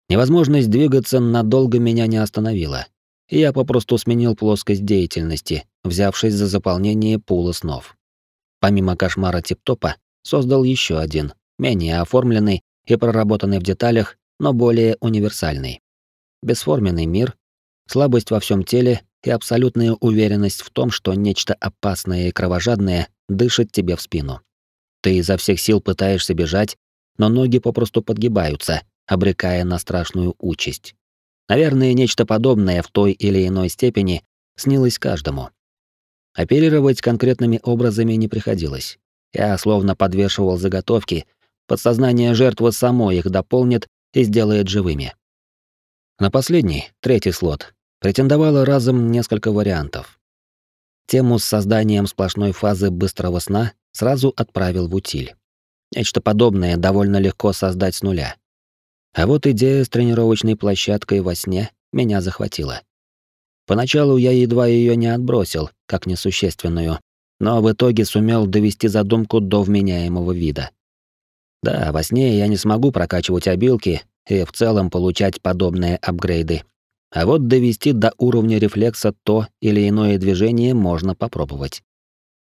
Невозможность двигаться надолго меня не остановила, и я попросту сменил плоскость деятельности, взявшись за заполнение пула снов. Помимо кошмара тип-топа, создал еще один, менее оформленный и проработанный в деталях, но более универсальный. Бесформенный мир, слабость во всем теле и абсолютная уверенность в том, что нечто опасное и кровожадное дышит тебе в спину. Ты изо всех сил пытаешься бежать, но ноги попросту подгибаются, обрекая на страшную участь. Наверное, нечто подобное в той или иной степени снилось каждому. Оперировать конкретными образами не приходилось. Я словно подвешивал заготовки, подсознание жертвы само их дополнит и сделает живыми. На последний, третий слот, претендовало разом несколько вариантов. Тему с созданием сплошной фазы быстрого сна сразу отправил в утиль. Нечто подобное довольно легко создать с нуля. А вот идея с тренировочной площадкой во сне меня захватила. Поначалу я едва ее не отбросил, как несущественную, но в итоге сумел довести задумку до вменяемого вида. Да, во сне я не смогу прокачивать обилки и в целом получать подобные апгрейды. А вот довести до уровня рефлекса то или иное движение можно попробовать.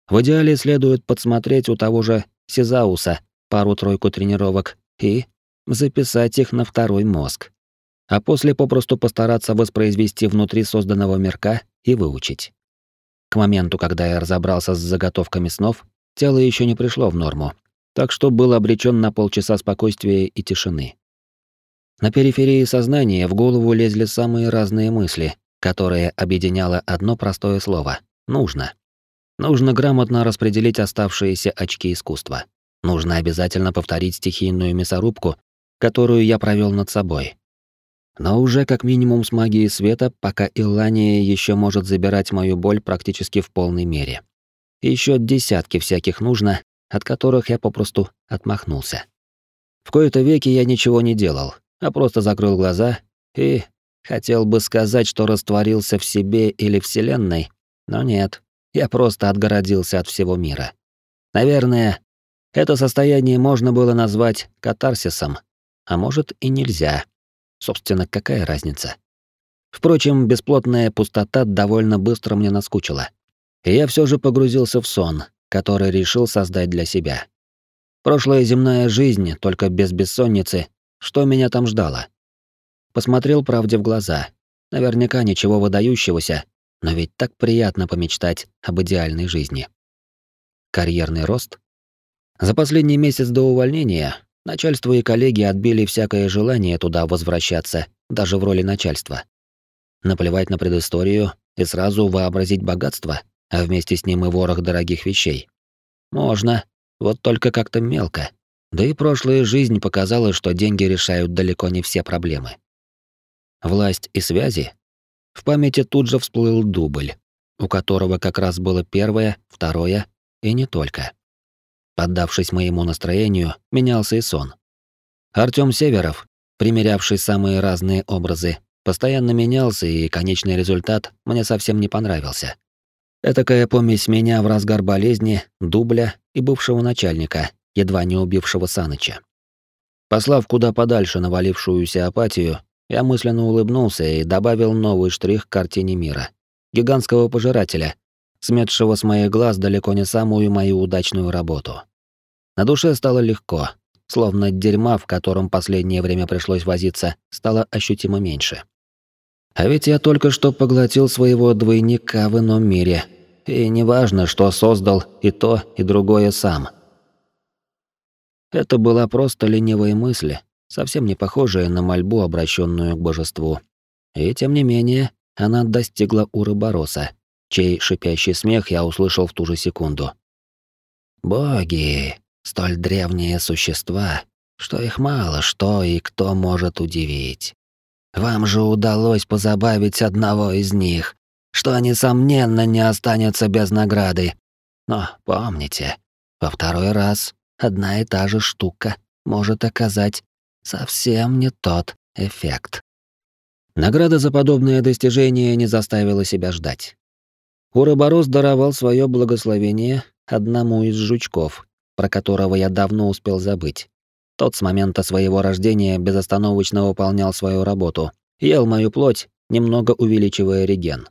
В идеале следует подсмотреть у того же Сизауса пару-тройку тренировок и записать их на второй мозг. А после попросту постараться воспроизвести внутри созданного мирка и выучить. К моменту, когда я разобрался с заготовками снов, тело еще не пришло в норму, так что был обречен на полчаса спокойствия и тишины. На периферии сознания в голову лезли самые разные мысли, которые объединяло одно простое слово — «нужно». Нужно грамотно распределить оставшиеся очки искусства. Нужно обязательно повторить стихийную мясорубку которую я провел над собой. Но уже как минимум с магией света, пока Иллания еще может забирать мою боль практически в полной мере. Еще десятки всяких нужно, от которых я попросту отмахнулся. В кои-то веки я ничего не делал, а просто закрыл глаза и хотел бы сказать, что растворился в себе или вселенной, но нет, я просто отгородился от всего мира. Наверное, это состояние можно было назвать катарсисом, а может и нельзя. Собственно, какая разница? Впрочем, бесплотная пустота довольно быстро мне наскучила. И я все же погрузился в сон, который решил создать для себя. Прошлая земная жизнь, только без бессонницы, что меня там ждало? Посмотрел правде в глаза. Наверняка ничего выдающегося, но ведь так приятно помечтать об идеальной жизни. Карьерный рост? За последний месяц до увольнения Начальство и коллеги отбили всякое желание туда возвращаться, даже в роли начальства. Наплевать на предысторию и сразу вообразить богатство, а вместе с ним и ворох дорогих вещей. Можно, вот только как-то мелко. Да и прошлая жизнь показала, что деньги решают далеко не все проблемы. Власть и связи? В памяти тут же всплыл дубль, у которого как раз было первое, второе и не только. Поддавшись моему настроению, менялся и сон. Артём Северов, примерявший самые разные образы, постоянно менялся, и конечный результат мне совсем не понравился. Этакая помесь меня в разгар болезни, дубля и бывшего начальника, едва не убившего Саныча. Послав куда подальше навалившуюся апатию, я мысленно улыбнулся и добавил новый штрих к картине мира. Гигантского пожирателя, сметшего с моих глаз далеко не самую мою удачную работу. На душе стало легко, словно дерьма, в котором последнее время пришлось возиться, стало ощутимо меньше. А ведь я только что поглотил своего двойника в ином мире, и неважно, что создал и то, и другое сам. Это была просто ленивая мысль, совсем не похожая на мольбу, обращенную к божеству. И тем не менее, она достигла Урыбороса, чей шипящий смех я услышал в ту же секунду. Боги, столь древние существа, что их мало что и кто может удивить. Вам же удалось позабавить одного из них, что, несомненно, не останется без награды. Но помните, во второй раз одна и та же штука может оказать совсем не тот эффект. Награда за подобное достижение не заставила себя ждать. Уроборос даровал свое благословение одному из жучков, про которого я давно успел забыть. Тот с момента своего рождения безостановочно выполнял свою работу, ел мою плоть, немного увеличивая реген.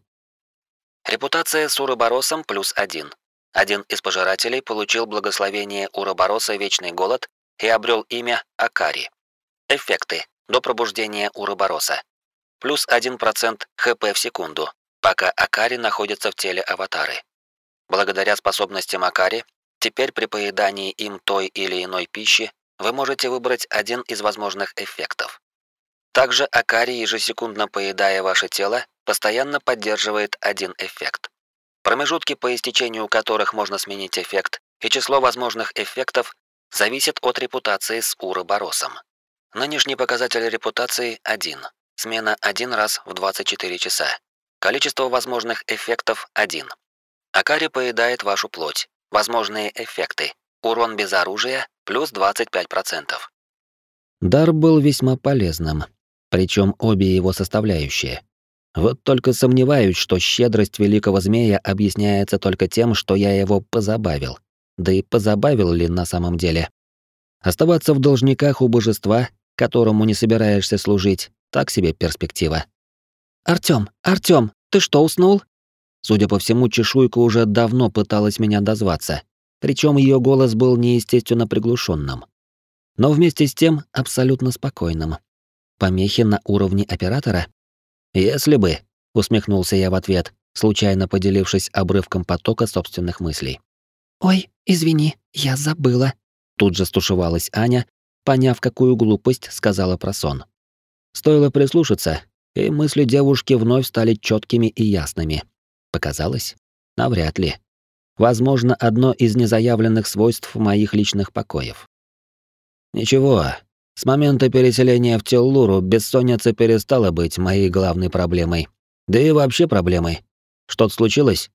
Репутация с Уроборосом плюс один. Один из пожирателей получил благословение Уробороса Вечный Голод и обрел имя Акари. Эффекты. До пробуждения Уробороса плюс 1% ХП в секунду, пока Акари находится в теле аватары. Благодаря способностям Акари, теперь при поедании им той или иной пищи вы можете выбрать один из возможных эффектов. Также Акари, ежесекундно поедая ваше тело, постоянно поддерживает один эффект. Промежутки, по истечению которых можно сменить эффект, и число возможных эффектов зависит от репутации с Уроборосом. Нынешний показатель репутации 1. Смена один раз в 24 часа. Количество возможных эффектов 1. Акари поедает вашу плоть. Возможные эффекты. Урон без оружия плюс 25%. Дар был весьма полезным, причем обе его составляющие. Вот только сомневаюсь, что щедрость великого змея объясняется только тем, что я его позабавил. Да и позабавил ли на самом деле? Оставаться в должниках у божества, которому не собираешься служить, так себе перспектива. «Артём, Артём, ты что, уснул?» Судя по всему, чешуйка уже давно пыталась меня дозваться, причем ее голос был неестественно приглушенным. Но вместе с тем абсолютно спокойным. Помехи на уровне оператора? «Если бы», — усмехнулся я в ответ, случайно поделившись обрывком потока собственных мыслей. «Ой, извини, я забыла», — тут же стушевалась Аня, поняв, какую глупость сказала про сон. Стоило прислушаться, и мысли девушки вновь стали четкими и ясными. Показалось? Навряд ли. Возможно, одно из незаявленных свойств моих личных покоев. Ничего, с момента переселения в Теллуру бессонница перестала быть моей главной проблемой. Да и вообще проблемой. Что-то случилось?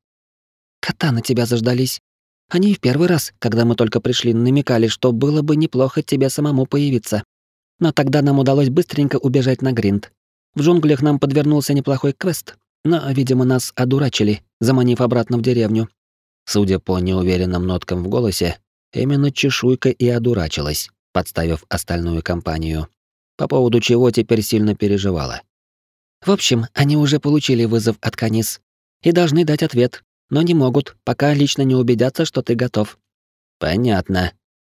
Кота на тебя заждались. Они в первый раз, когда мы только пришли, намекали, что было бы неплохо тебе самому появиться. Но тогда нам удалось быстренько убежать на Гринд. В джунглях нам подвернулся неплохой квест, но, видимо, нас одурачили, заманив обратно в деревню. Судя по неуверенным ноткам в голосе, именно чешуйка и одурачилась, подставив остальную компанию, по поводу чего теперь сильно переживала. В общем, они уже получили вызов от Канис и должны дать ответ, но не могут, пока лично не убедятся, что ты готов. Понятно.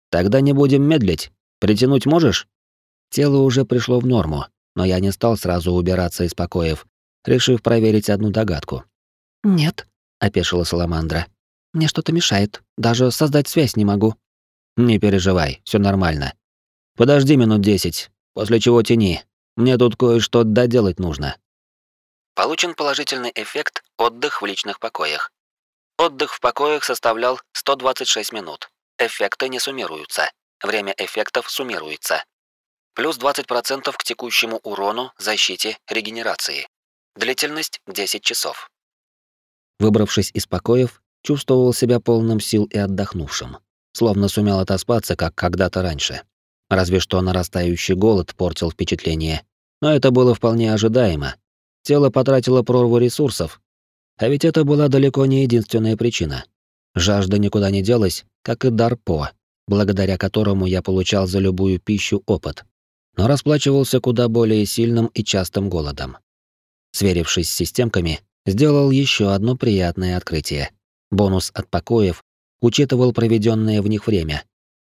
Тогда не будем медлить. Притянуть можешь? Тело уже пришло в норму, но я не стал сразу убираться из покоев, решив проверить одну догадку. «Нет», — опешила Саламандра. «Мне что-то мешает. Даже создать связь не могу». «Не переживай, все нормально. Подожди минут десять, после чего тяни. Мне тут кое-что доделать нужно». Получен положительный эффект «Отдых в личных покоях». Отдых в покоях составлял 126 минут. Эффекты не суммируются. Время эффектов суммируется плюс 20% к текущему урону, защите, регенерации. Длительность 10 часов. Выбравшись из покоев, чувствовал себя полным сил и отдохнувшим, словно сумел отоспаться, как когда-то раньше. Разве что нарастающий голод портил впечатление, но это было вполне ожидаемо. Тело потратило прорву ресурсов, а ведь это была далеко не единственная причина. Жажда никуда не делась, как и дар По, благодаря которому я получал за любую пищу опыт но расплачивался куда более сильным и частым голодом. Сверившись с системками, сделал еще одно приятное открытие. Бонус от покоев учитывал проведенное в них время.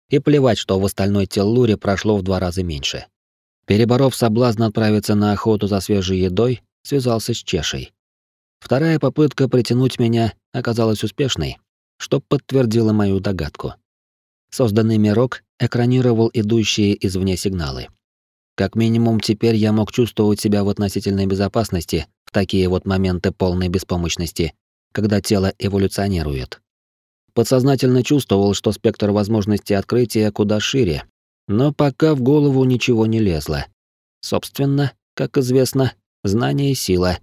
И плевать, что в остальной Теллуре прошло в два раза меньше. Переборов соблазн отправиться на охоту за свежей едой, связался с Чешей. Вторая попытка притянуть меня оказалась успешной, что подтвердило мою догадку. Созданный мирок экранировал идущие извне сигналы. Как минимум, теперь я мог чувствовать себя в относительной безопасности в такие вот моменты полной беспомощности, когда тело эволюционирует. Подсознательно чувствовал, что спектр возможностей открытия куда шире, но пока в голову ничего не лезло. Собственно, как известно, знание — сила,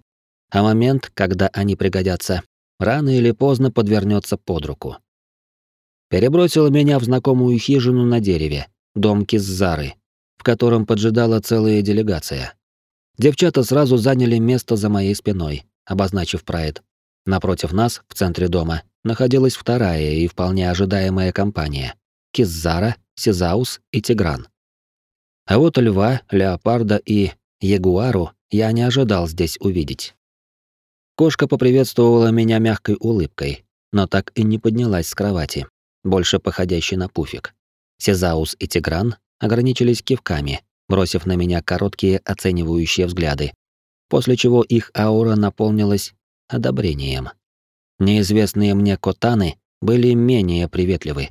а момент, когда они пригодятся, рано или поздно подвернется под руку. Перебросила меня в знакомую хижину на дереве, дом Киззары, в котором поджидала целая делегация. Девчата сразу заняли место за моей спиной, обозначив прайд. Напротив нас, в центре дома, находилась вторая и вполне ожидаемая компания — Киззара, Сизаус и Тигран. А вот льва, леопарда и ягуару я не ожидал здесь увидеть. Кошка поприветствовала меня мягкой улыбкой, но так и не поднялась с кровати, больше походящей на пуфик. Сезаус и Тигран ограничились кивками, бросив на меня короткие оценивающие взгляды, после чего их аура наполнилась одобрением. Неизвестные мне котаны были менее приветливы.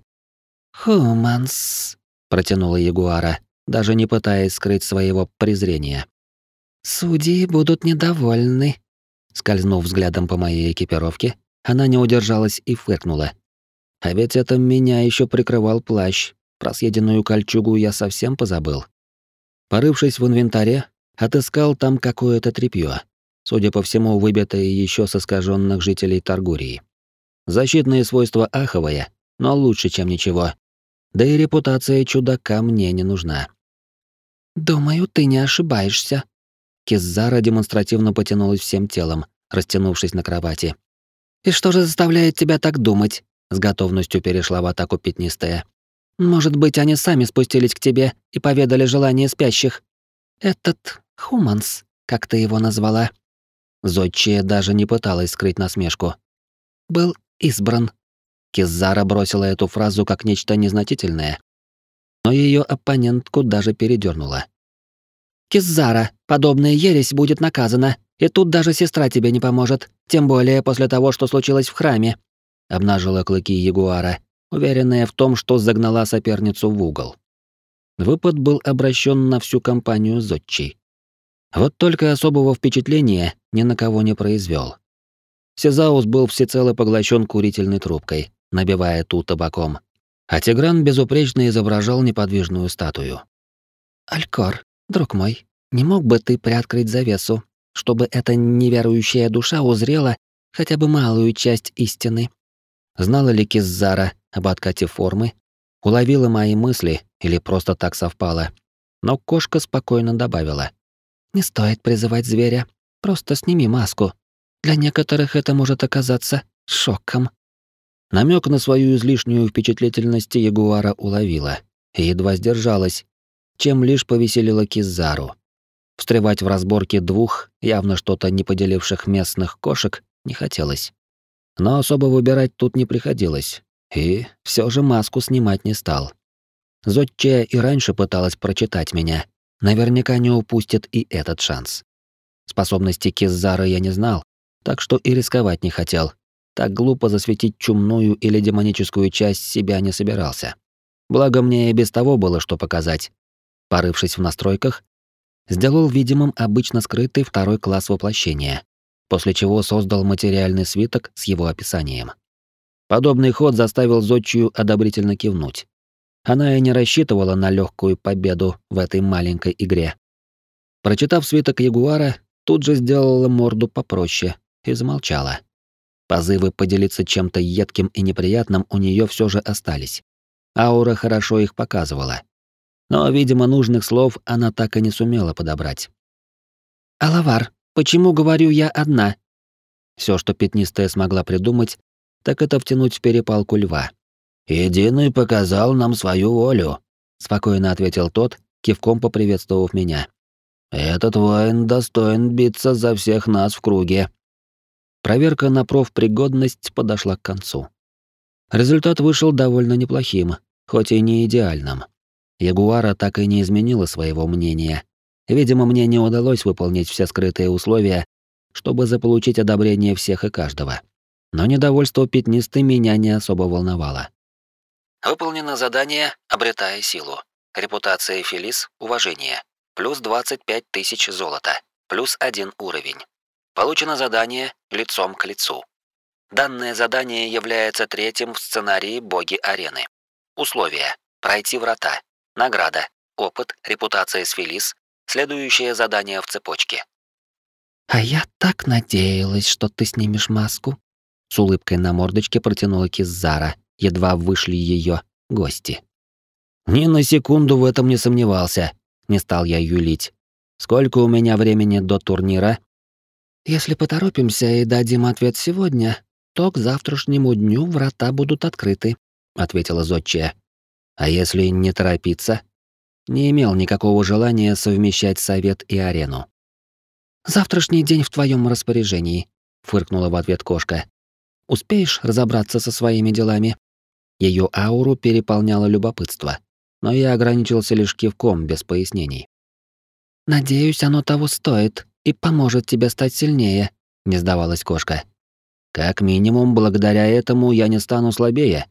«Хуманс», — протянула Ягуара, даже не пытаясь скрыть своего презрения. «Судьи будут недовольны». Скользнув взглядом по моей экипировке, она не удержалась и фыркнула. А ведь это меня еще прикрывал плащ. Про съеденную кольчугу я совсем позабыл. Порывшись в инвентаре, отыскал там какое-то тряпьё, судя по всему, выбитое еще с искаженных жителей Таргурии. Защитные свойства аховые, но лучше, чем ничего. Да и репутация чудака мне не нужна. «Думаю, ты не ошибаешься». Киззара демонстративно потянулась всем телом, растянувшись на кровати. «И что же заставляет тебя так думать?» С готовностью перешла в атаку пятнистая. «Может быть, они сами спустились к тебе и поведали желание спящих? Этот Хуманс, как ты его назвала?» Зодчая даже не пыталась скрыть насмешку. «Был избран». Киззара бросила эту фразу как нечто незначительное, но ее оппонентку даже передернула. «Киззара, подобная ересь будет наказана, и тут даже сестра тебе не поможет, тем более после того, что случилось в храме», — обнажила клыки ягуара, уверенная в том, что загнала соперницу в угол. Выпад был обращен на всю компанию зодчей. Вот только особого впечатления ни на кого не произвел. Сезаус был всецело поглощен курительной трубкой, набивая ту табаком, а Тигран безупречно изображал неподвижную статую. «Алькор, друг мой, не мог бы ты приоткрыть завесу, чтобы эта неверующая душа узрела хотя бы малую часть истины?» Знала ли Киззара об откате формы? Уловила мои мысли или просто так совпало? Но кошка спокойно добавила. «Не стоит призывать зверя, просто сними маску. Для некоторых это может оказаться шоком». Намек на свою излишнюю впечатлительность Ягуара уловила и едва сдержалась, чем лишь повеселила Кизару. Встревать в разборке двух, явно что-то не поделивших местных кошек, не хотелось. Но особо выбирать тут не приходилось, и все же маску снимать не стал. Зодчая и раньше пыталась прочитать меня, наверняка не упустит и этот шанс. Способности Киззары я не знал, так что и рисковать не хотел, так глупо засветить чумную или демоническую часть себя не собирался. Благо мне и без того было что показать. Порывшись в настройках, сделал видимым обычно скрытый второй класс воплощения, после чего создал материальный свиток с его описанием. Подобный ход заставил Зодчую одобрительно кивнуть. Она и не рассчитывала на легкую победу в этой маленькой игре. Прочитав свиток Ягуара, тут же сделала морду попроще и замолчала. Позывы поделиться чем-то едким и неприятным у нее все же остались. Аура хорошо их показывала. Но, видимо, нужных слов она так и не сумела подобрать. «Алавар, почему говорю я одна?» Все, что пятнистая смогла придумать, так это втянуть в перепалку льва. «Единый показал нам свою волю», — спокойно ответил тот, кивком поприветствовав меня. «Этот воин достоин биться за всех нас в круге. Проверка на профпригодность подошла к концу. Результат вышел довольно неплохим, хоть и не идеальным. Ягуара так и не изменила своего мнения. Видимо, мне не удалось выполнить все скрытые условия, чтобы заполучить одобрение всех и каждого. Но недовольство пятнистой меня не особо волновало. Выполнено задание, обретая силу. Репутация Фелис, уважение. Плюс 25 тысяч золота. Плюс один уровень. Получено задание лицом к лицу. Данное задание является третьим в сценарии боги арены. Условия. Пройти врата. Награда. Опыт, репутация с Фелис. Следующее задание в цепочке. «А я так надеялась, что ты снимешь маску», — с улыбкой на мордочке протянула Киззара, едва вышли ее гости. Ни на секунду в этом не сомневался, не стал я юлить. Сколько у меня времени до турнира? Если поторопимся и дадим ответ сегодня, то к завтрашнему дню врата будут открыты, ответила Зодчая. А если не торопиться? Не имел никакого желания совмещать совет и арену. Завтрашний день в твоем распоряжении, фыркнула в ответ кошка. Успеешь разобраться со своими делами? Ее ауру переполняло любопытство, но я ограничился лишь кивком без пояснений. Надеюсь, оно того стоит и поможет тебе стать сильнее, не сдавалась кошка. Как минимум, благодаря этому я не стану слабее,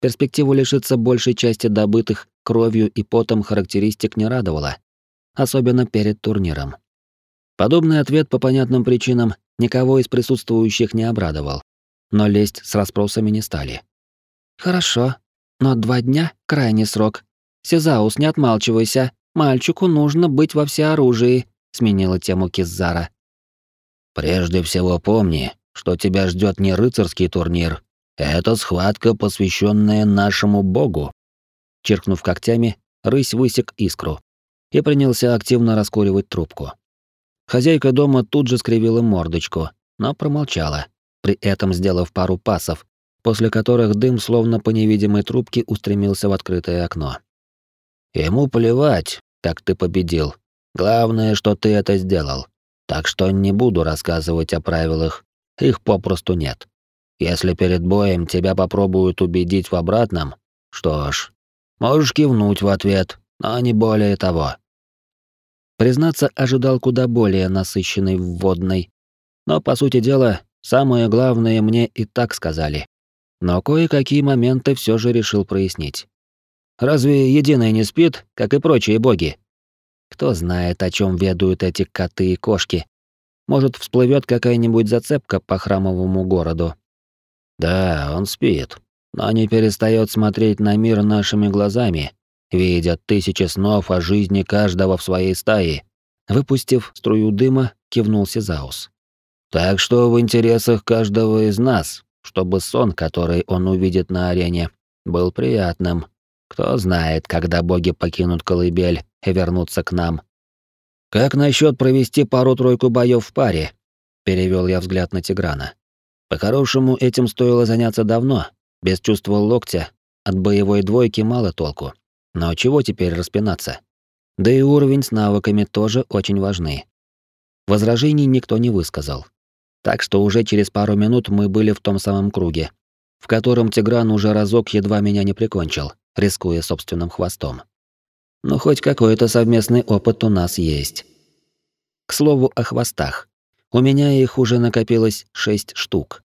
Перспективу лишиться большей части добытых кровью и потом характеристик не радовала, особенно перед турниром. Подобный ответ по понятным причинам никого из присутствующих не обрадовал, но лезть с расспросами не стали. «Хорошо, но два дня — крайний срок. Сезаус, не отмалчивайся, мальчику нужно быть во всеоружии», — сменила тему Киззара. «Прежде всего помни, что тебя ждет не рыцарский турнир, это схватка, посвященная нашему богу. Черкнув когтями, рысь высек искру и принялся активно раскуривать трубку. Хозяйка дома тут же скривила мордочку, но промолчала, при этом сделав пару пасов, после которых дым словно по невидимой трубке устремился в открытое окно. Ему плевать, как ты победил. Главное, что ты это сделал. Так что не буду рассказывать о правилах, их попросту нет. Если перед боем тебя попробуют убедить в обратном, что ж, можешь кивнуть в ответ, но не более того. Признаться, ожидал куда более насыщенной вводной. Но, по сути дела, самое главное мне и так сказали. Но кое-какие моменты все же решил прояснить. Разве Единый не спит, как и прочие боги? Кто знает, о чем ведают эти коты и кошки. Может, всплывет какая-нибудь зацепка по храмовому городу, да, он спит, но не перестает смотреть на мир нашими глазами, видя тысячи снов о жизни каждого в своей стае. Выпустив струю дыма, кивнул Сезаус. Так что в интересах каждого из нас, чтобы сон, который он увидит на арене, был приятным. Кто знает, когда боги покинут колыбель и вернутся к нам. Как насчет провести пару-тройку боев в паре? Перевел я взгляд на Тиграна. По-хорошему, этим стоило заняться давно. Без чувства локтя от боевой двойки мало толку. Но чего теперь распинаться? Да и уровень с навыками тоже очень важны. Возражений никто не высказал. Так что уже через пару минут мы были в том самом круге, в котором Тигран уже разок едва меня не прикончил, рискуя собственным хвостом. Но хоть какой-то совместный опыт у нас есть. К слову о хвостах. У меня их уже накопилось шесть штук.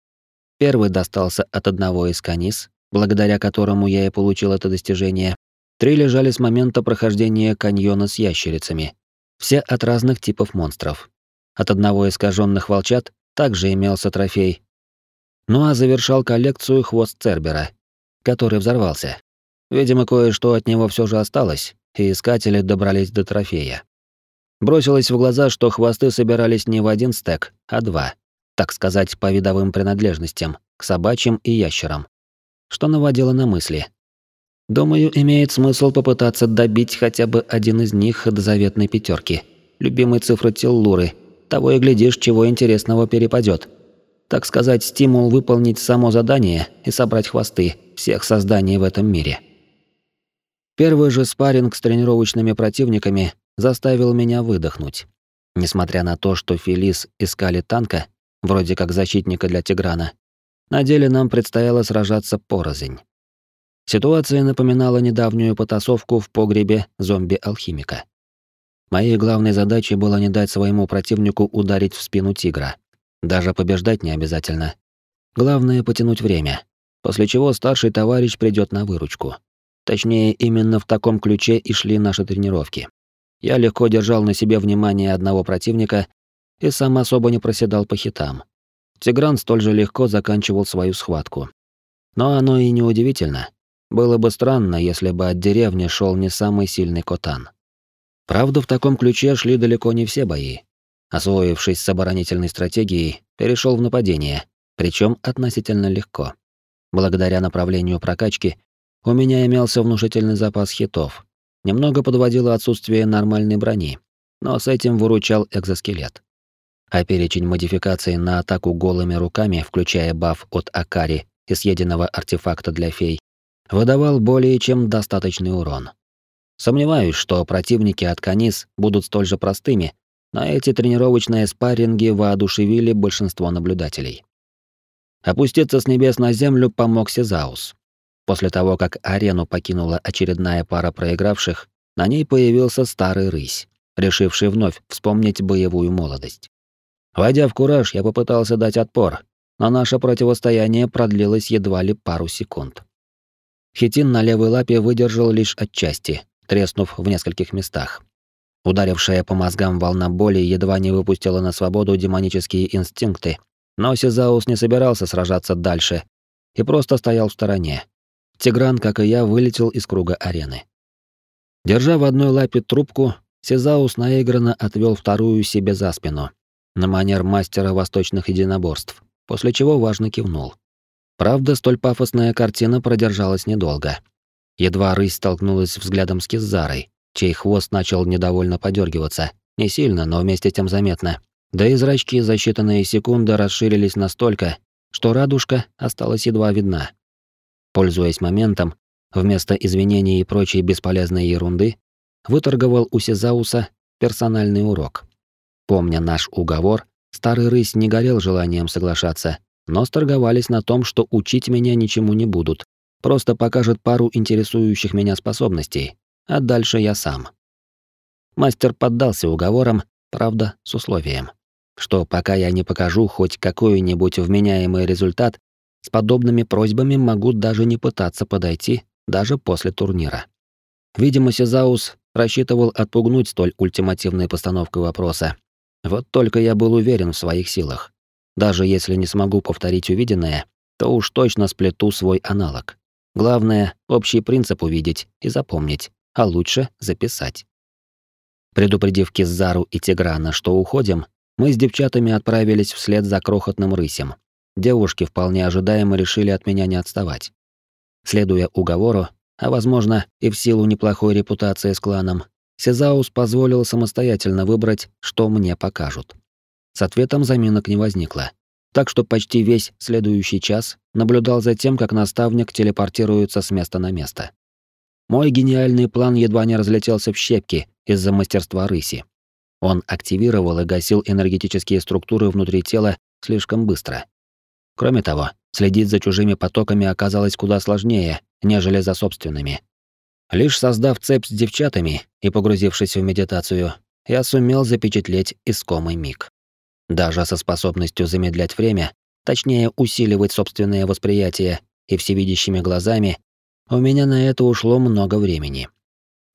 Первый достался от одного из канис, благодаря которому я и получил это достижение. Три лежали с момента прохождения каньона с ящерицами. Все от разных типов монстров. От одного искаженных волчат также имелся трофей. Ну а завершал коллекцию хвост Цербера, который взорвался. Видимо, кое-что от него все же осталось, и искатели добрались до трофея. Бросилось в глаза, что хвосты собирались не в один стек, а два. Так сказать, по видовым принадлежностям, к собачьим и ящерам. Что наводило на мысли. Думаю, имеет смысл попытаться добить хотя бы один из них до заветной пятерки. Любимой цифры Теллуры. Того и глядишь, чего интересного перепадет. Так сказать, стимул выполнить само задание и собрать хвосты всех созданий в этом мире. Первый же спарринг с тренировочными противниками заставил меня выдохнуть. Несмотря на то, что Фелис искали танка, вроде как защитника для Тиграна. На деле нам предстояло сражаться порознь. Ситуация напоминала недавнюю потасовку в погребе зомби-алхимика. Моей главной задачей было не дать своему противнику ударить в спину тигра. Даже побеждать не обязательно. Главное — потянуть время, после чего старший товарищ придет на выручку. Точнее, именно в таком ключе и шли наши тренировки. Я легко держал на себе внимание одного противника и сам особо не проседал по хитам. Тигран столь же легко заканчивал свою схватку. Но оно и не удивительно. Было бы странно, если бы от деревни шел не самый сильный Котан. Правда, в таком ключе шли далеко не все бои. Освоившись с оборонительной стратегией, перешел в нападение, причем относительно легко. Благодаря направлению прокачки у меня имелся внушительный запас хитов. Немного подводило отсутствие нормальной брони, но с этим выручал экзоскелет. А перечень модификаций на атаку голыми руками, включая баф от Акари и съеденного артефакта для фей, выдавал более чем достаточный урон. Сомневаюсь, что противники от Канис будут столь же простыми, но эти тренировочные спарринги воодушевили большинство наблюдателей. Опуститься с небес на землю помог Сезаус. После того, как арену покинула очередная пара проигравших, на ней появился старый рысь, решивший вновь вспомнить боевую молодость. Войдя в кураж, я попытался дать отпор, но наше противостояние продлилось едва ли пару секунд. Хитин на левой лапе выдержал лишь отчасти, треснув в нескольких местах. Ударившая по мозгам волна боли едва не выпустила на свободу демонические инстинкты, но Сезаус не собирался сражаться дальше и просто стоял в стороне. Тигран, как и я, вылетел из круга арены. Держа в одной лапе трубку, Сезаус наигранно отвел вторую себе за спину, на манер мастера восточных единоборств, после чего важно кивнул. Правда, столь пафосная картина продержалась недолго. Едва рысь столкнулась взглядом с Кизарой, чей хвост начал недовольно подергиваться, не сильно, но вместе тем заметно. Да и зрачки за считанные секунды расширились настолько, что радужка осталась едва видна. Пользуясь моментом, вместо извинений и прочей бесполезной ерунды, выторговал у Сезауса персональный урок. Помня наш уговор, старый рысь не горел желанием соглашаться но сторговались на том, что учить меня ничему не будут, просто покажет пару интересующих меня способностей, а дальше я сам. Мастер поддался уговорам, правда, с условием, что пока я не покажу хоть какой-нибудь вменяемый результат, с подобными просьбами могу даже не пытаться подойти, даже после турнира. Видимо, Сезаус рассчитывал отпугнуть столь ультимативной постановкой вопроса. Вот только я был уверен в своих силах. Даже если не смогу повторить увиденное, то уж точно сплету свой аналог. Главное, общий принцип увидеть и запомнить, а лучше записать. Предупредив Кизару и Тиграна, что уходим, мы с девчатами отправились вслед за крохотным рысем. Девушки вполне ожидаемо решили от меня не отставать. Следуя уговору, а возможно и в силу неплохой репутации с кланом, Сезаус позволил самостоятельно выбрать, что мне покажут. С ответом заминок не возникло. Так что почти весь следующий час наблюдал за тем, как наставник телепортируется с места на место. Мой гениальный план едва не разлетелся в щепки из-за мастерства рыси. Он активировал и гасил энергетические структуры внутри тела слишком быстро. Кроме того, следить за чужими потоками оказалось куда сложнее, нежели за собственными. Лишь создав цепь с девчатами и погрузившись в медитацию, я сумел запечатлеть искомый миг. Даже со способностью замедлять время, точнее усиливать собственное восприятие и всевидящими глазами, у меня на это ушло много времени.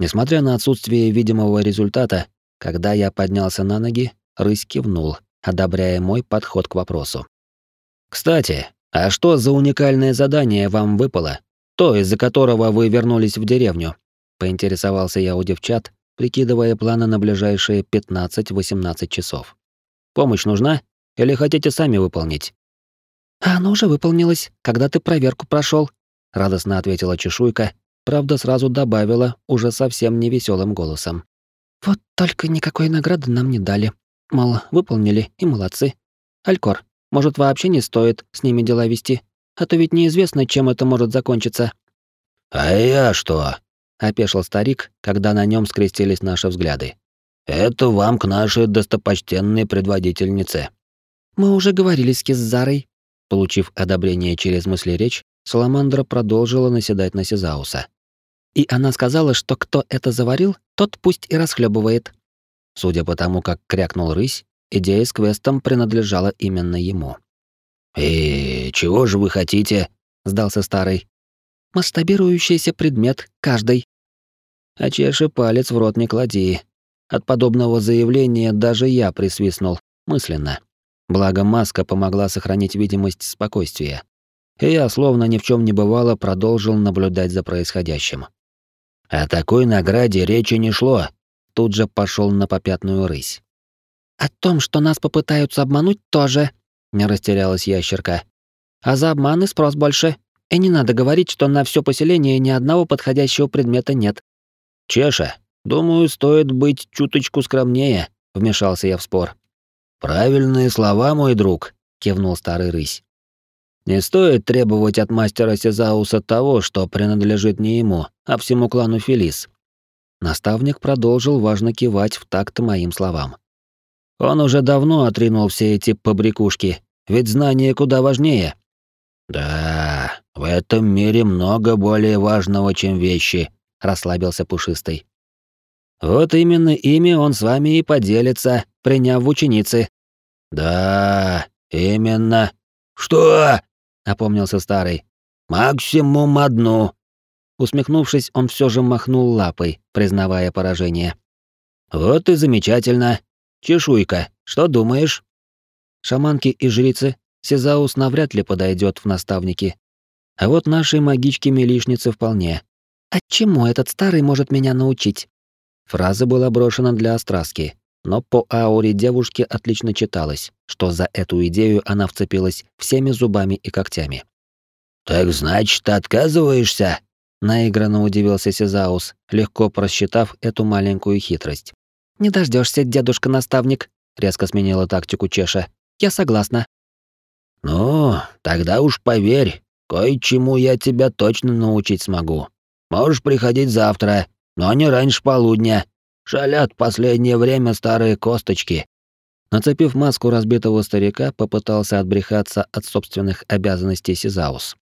Несмотря на отсутствие видимого результата, когда я поднялся на ноги, рысь кивнул, одобряя мой подход к вопросу. «Кстати, а что за уникальное задание вам выпало? То, из-за которого вы вернулись в деревню?» — поинтересовался я у девчат, прикидывая планы на ближайшие 15-18 часов. Помощь нужна? Или хотите сами выполнить?» «А оно уже выполнилось, когда ты проверку прошел, радостно ответила чешуйка, правда, сразу добавила уже совсем невеселым голосом. «Вот только никакой награды нам не дали. Мол, выполнили и молодцы. Алькор, может, вообще не стоит с ними дела вести, а то ведь неизвестно, чем это может закончиться». «А я что?» — опешил старик, когда на нем скрестились наши взгляды. Это вам к нашей достопочтенной предводительнице. Мы уже говорили с Киззарой. Получив одобрение через мысли речь, Саламандра продолжила наседать на Сизауса. И она сказала, что кто это заварил, тот пусть и расхлебывает. Судя по тому, как крякнул рысь, идея с квестом принадлежала именно ему. «И чего же вы хотите?» — сдался старый. «Масштабирующийся предмет каждый». А чеши палец в рот не клади. От подобного заявления даже я присвистнул, мысленно. Благо маска помогла сохранить видимость спокойствия. И я, словно ни в чем не бывало, продолжил наблюдать за происходящим. О такой награде речи не шло. Тут же пошел на попятную рысь. О том, что нас попытаются обмануть, тоже, не растерялась ящерка. А за обманы спрос больше. И не надо говорить, что на все поселение ни одного подходящего предмета нет. Чеша, думаю, стоит быть чуточку скромнее, вмешался я в спор. Правильные слова, мой друг, кивнул старый рысь. Не стоит требовать от мастера Сезауса того, что принадлежит не ему, а всему клану Фелис. Наставник продолжил важно кивать в такт моим словам. Он уже давно отринул все эти побрякушки, ведь знание куда важнее. Да, в этом мире много более важного, чем вещи, расслабился пушистый. Вот именно ими он с вами и поделится, приняв в ученицы. Да, именно. Что? опомнился старый. Максимум одну. Усмехнувшись, он все же махнул лапой, признавая поражение. Вот и замечательно. Чешуйка, что думаешь? Шаманки и жрицы Сезаус навряд ли подойдет в наставники. А вот нашей магичке-милишнице вполне. «А чему этот старый может меня научить?» Фраза была брошена для остраски, но по ауре девушки отлично читалось, что за эту идею она вцепилась всеми зубами и когтями. «Так значит, отказываешься?» — наигранно удивился Сезаус, легко просчитав эту маленькую хитрость. «Не дождешься, дедушка-наставник», — резко сменила тактику Чеша. «Я согласна». «Ну, тогда уж поверь, кое-чему я тебя точно научить смогу. Можешь приходить завтра, но не раньше полудня. Шалят последнее время старые косточки». Нацепив маску разбитого старика, попытался отбрехаться от собственных обязанностей Сизаус.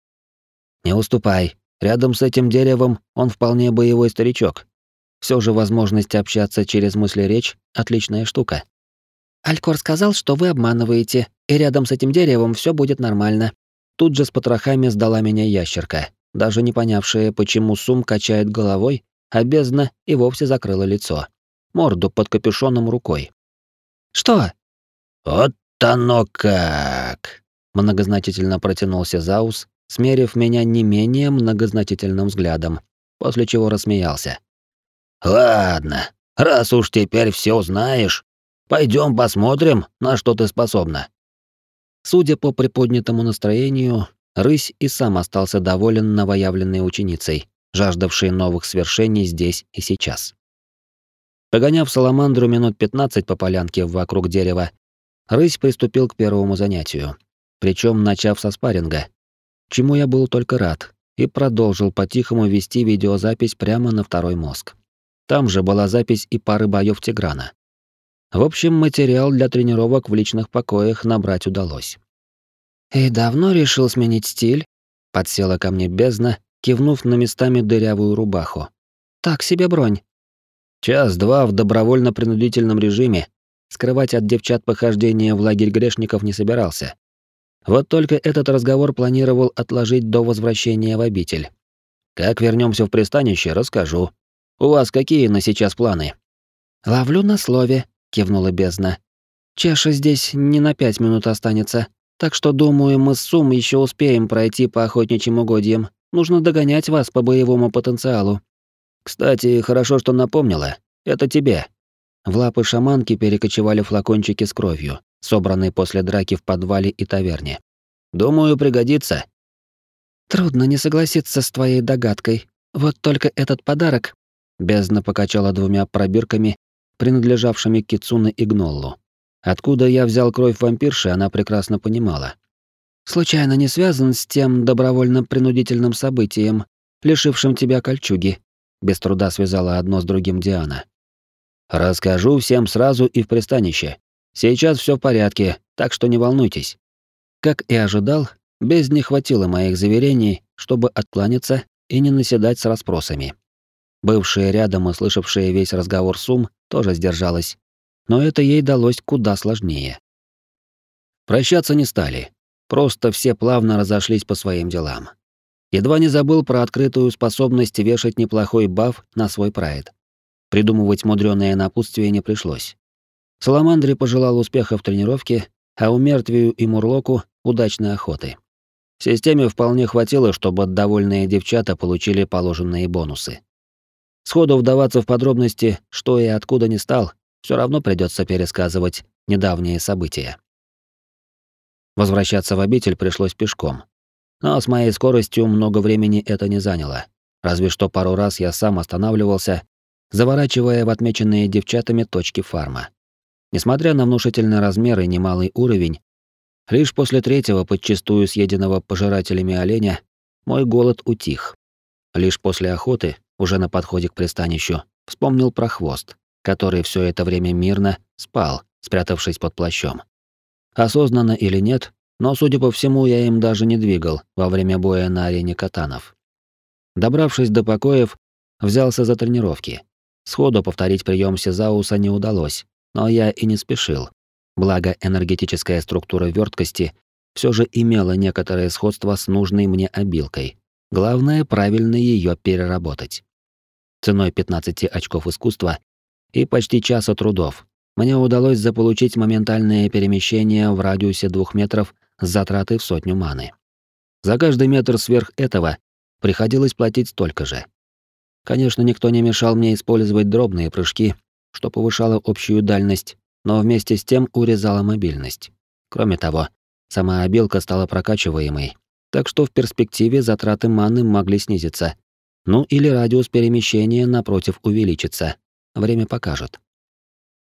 «Не уступай. Рядом с этим деревом он вполне боевой старичок. Все же возможность общаться через мысли-речь — отличная штука. Алькор сказал, что вы обманываете, и рядом с этим деревом все будет нормально. Тут же с потрохами сдала меня ящерка, даже не понявшая, почему Сум качает головой, а бездна и вовсе закрыла лицо. Морду под капюшоном рукой. «Что?» «Вот оно как!» Многозначительно протянулся Заус, смерив меня не менее многозначительным взглядом, после чего рассмеялся. Ладно, раз уж теперь все знаешь, пойдем посмотрим, на что ты способна. Судя по приподнятому настроению, рысь и сам остался доволен новоявленной ученицей, жаждавшей новых свершений здесь и сейчас. Погоняв саламандру минут 15 по полянке вокруг дерева, рысь приступил к первому занятию, причем начав со спарринга, чему я был только рад, и продолжил по-тихому вести видеозапись прямо на второй мозг. Там же была запись и пары боёв Тиграна. В общем, материал для тренировок в личных покоях набрать удалось. «И давно решил сменить стиль?» — подсела ко мне бездна, кивнув на местами дырявую рубаху. «Так себе бронь». Час-два в добровольно-принудительном режиме. Скрывать от девчат похождения в лагерь грешников не собирался. Вот только этот разговор планировал отложить до возвращения в обитель. Как вернемся в пристанище, расскажу. У вас какие на сейчас планы? Ловлю на слове, кивнула бездна. Чеша здесь не на пять минут останется, так что думаю, мы с Сум еще успеем пройти по охотничьим угодьям. Нужно догонять вас по боевому потенциалу. Кстати, хорошо, что напомнила. Это тебе. В лапы шаманки перекочевали флакончики с кровью, собранные после драки в подвале и таверне. Думаю, пригодится. Трудно не согласиться с твоей догадкой. Вот только этот подарок Бездна покачала двумя пробирками, принадлежавшими Кицуне и Гноллу. Откуда я взял кровь вампирши, она прекрасно понимала. Случайно не связан с тем добровольно-принудительным событием, лишившим тебя кольчуги. Без труда связала одно с другим Диана. Расскажу всем сразу и в пристанище. Сейчас все в порядке, так что не волнуйтесь. Как и ожидал, без не хватило моих заверений, чтобы откланяться и не наседать с расспросами. Бывшая рядом и слышавшая весь разговор Сум тоже сдержалась, но это ей далось куда сложнее. Прощаться не стали, просто все плавно разошлись по своим делам. Едва не забыл про открытую способность вешать неплохой баф на свой прайд. Придумывать мудрёное напутствие не пришлось. Саламандре пожелал успеха в тренировке, а у Мертвию и Мурлоку — удачной охоты. Системе вполне хватило, чтобы довольные девчата получили положенные бонусы. Сходу вдаваться в подробности, что и откуда не стал, все равно придется пересказывать недавние события. Возвращаться в обитель пришлось пешком. Но с моей скоростью много времени это не заняло. Разве что пару раз я сам останавливался, заворачивая в отмеченные девчатами точки фарма. Несмотря на внушительный размер и немалый уровень, лишь после третьего подчистую съеденного пожирателями оленя мой голод утих. Лишь после охоты, уже на подходе к пристанищу, вспомнил про хвост, который все это время мирно спал, спрятавшись под плащом. Осознанно или нет, но, судя по всему, я им даже не двигал во время боя на арене катанов. Добравшись до покоев, взялся за тренировки. Сходу повторить прием Сезауса не удалось, но я и не спешил. Благо, энергетическая структура верткости все же имела некоторое сходство с нужной мне обилкой. Главное, правильно ее переработать. Ценой 15 очков искусства и почти часа трудов мне удалось заполучить моментальное перемещение в радиусе двух метров с затратой в сотню маны. За каждый метр сверх этого приходилось платить столько же. Конечно, никто не мешал мне использовать дробные прыжки что повышало общую дальность, но вместе с тем урезало мобильность. Кроме того, сама обилка стала прокачиваемой, так что в перспективе затраты маны могли снизиться. Ну или радиус перемещения напротив увеличится. Время покажет.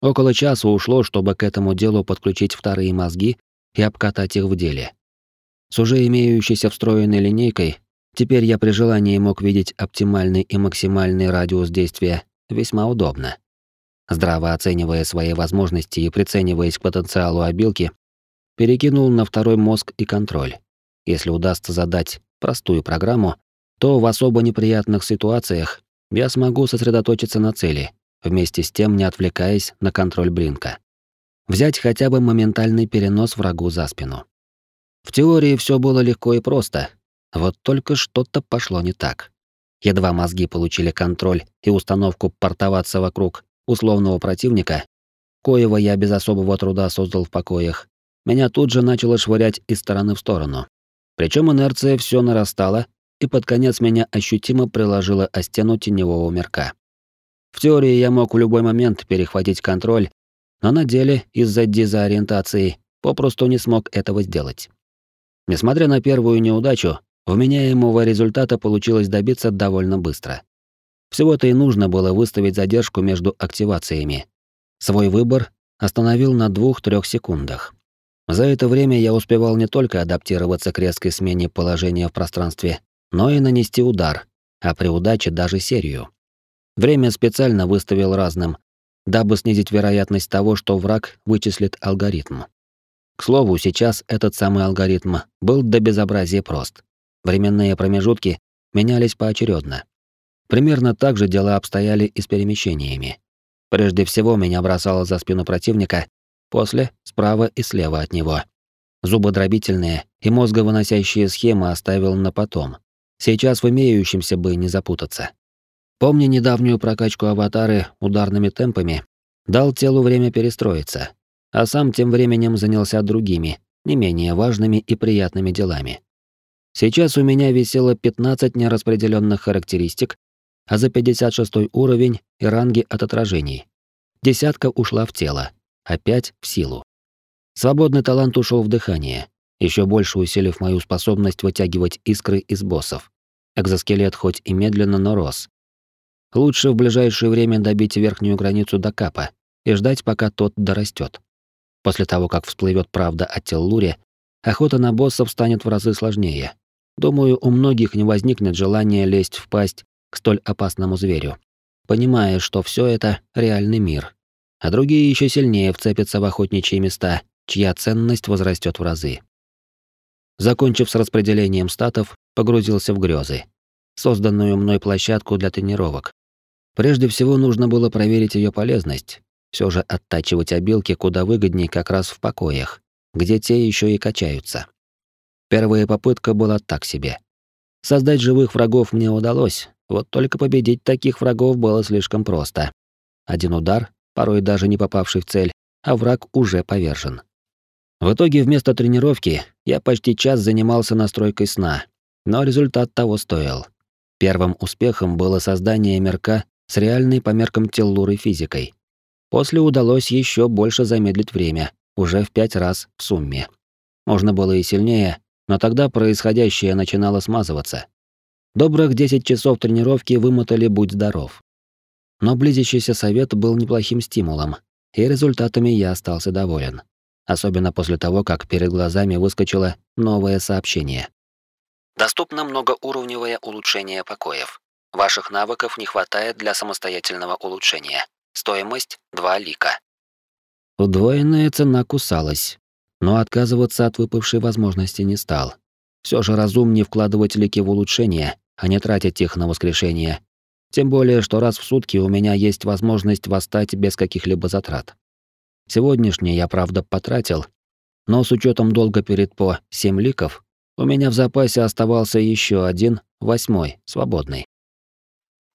Около часа ушло, чтобы к этому делу подключить вторые мозги и обкатать их в деле. С уже имеющейся встроенной линейкой, теперь я при желании мог видеть оптимальный и максимальный радиус действия весьма удобно. Здраво оценивая свои возможности и прицениваясь к потенциалу обилки, перекинул на второй мозг и контроль. Если удастся задать простую программу, то в особо неприятных ситуациях я смогу сосредоточиться на цели, вместе с тем не отвлекаясь на контроль блинка. Взять хотя бы моментальный перенос врагу за спину. В теории все было легко и просто, вот только что-то пошло не так. Едва мозги получили контроль и установку портоваться вокруг, условного противника, коего я без особого труда создал в покоях, меня тут же начало швырять из стороны в сторону. Причем инерция все нарастала, и под конец меня ощутимо приложила о стену теневого мирка. В теории я мог в любой момент перехватить контроль, но на деле из-за дезориентации попросту не смог этого сделать. Несмотря на первую неудачу, вменяемого результата получилось добиться довольно быстро. Всего-то и нужно было выставить задержку между активациями. Свой выбор остановил на 2-3 секундах. За это время я успевал не только адаптироваться к резкой смене положения в пространстве, но и нанести удар, а при удаче даже серию. Время специально выставил разным, дабы снизить вероятность того, что враг вычислит алгоритм. К слову, сейчас этот самый алгоритм был до безобразия прост. Временные промежутки менялись поочередно. Примерно так же дела обстояли и с перемещениями. Прежде всего меня бросало за спину противника, после — справа и слева от него. Зубодробительные и мозговыносящие схемы оставил на потом. Сейчас в имеющемся бы не запутаться. Помня недавнюю прокачку аватары ударными темпами, дал телу время перестроиться, а сам тем временем занялся другими, не менее важными и приятными делами. Сейчас у меня висело 15 нераспределенных характеристик а за 56 уровень и ранги от отражений. Десятка ушла в тело, опять в силу. Свободный талант ушел в дыхание, еще больше усилив мою способность вытягивать искры из боссов. Экзоскелет хоть и медленно, но рос. Лучше в ближайшее время добить верхнюю границу до капа и ждать, пока тот дорастет. После того, как всплывет правда о Теллуре, охота на боссов станет в разы сложнее. Думаю, у многих не возникнет желания лезть в пасть к столь опасному зверю, понимая, что все это реальный мир. а другие еще сильнее вцепятся в охотничьи места, чья ценность возрастет в разы. Закончив с распределением статов, погрузился в грезы, созданную мной площадку для тренировок. Прежде всего нужно было проверить ее полезность. Все же оттачивать обилки куда выгоднее как раз в покоях, где те еще и качаются. Первая попытка была так себе. Создать живых врагов мне удалось, вот только победить таких врагов было слишком просто. Один удар, порой даже не попавший в цель, а враг уже повержен. В итоге вместо тренировки я почти час занимался настройкой сна, но результат того стоил. Первым успехом было создание мерка с реальной по меркам теллуры физикой. После удалось еще больше замедлить время, уже в пять раз в сумме. Можно было и сильнее, но тогда происходящее начинало смазываться. Добрых 10 часов тренировки вымотали «Будь здоров». Но близящийся совет был неплохим стимулом, и результатами я остался доволен. Особенно после того, как перед глазами выскочило новое сообщение. Доступно многоуровневое улучшение покоев. Ваших навыков не хватает для самостоятельного улучшения. Стоимость 2 лика. Удвоенная цена кусалась, но отказываться от выпавшей возможности не стал. Все же разумнее вкладывать лики в улучшение, а не тратить их на воскрешение. Тем более, что раз в сутки у меня есть возможность восстать без каких-либо затрат. Сегодняшний я, правда, потратил, но с учетом долга перед по 7 ликов, у меня в запасе оставался еще один, восьмой, свободный.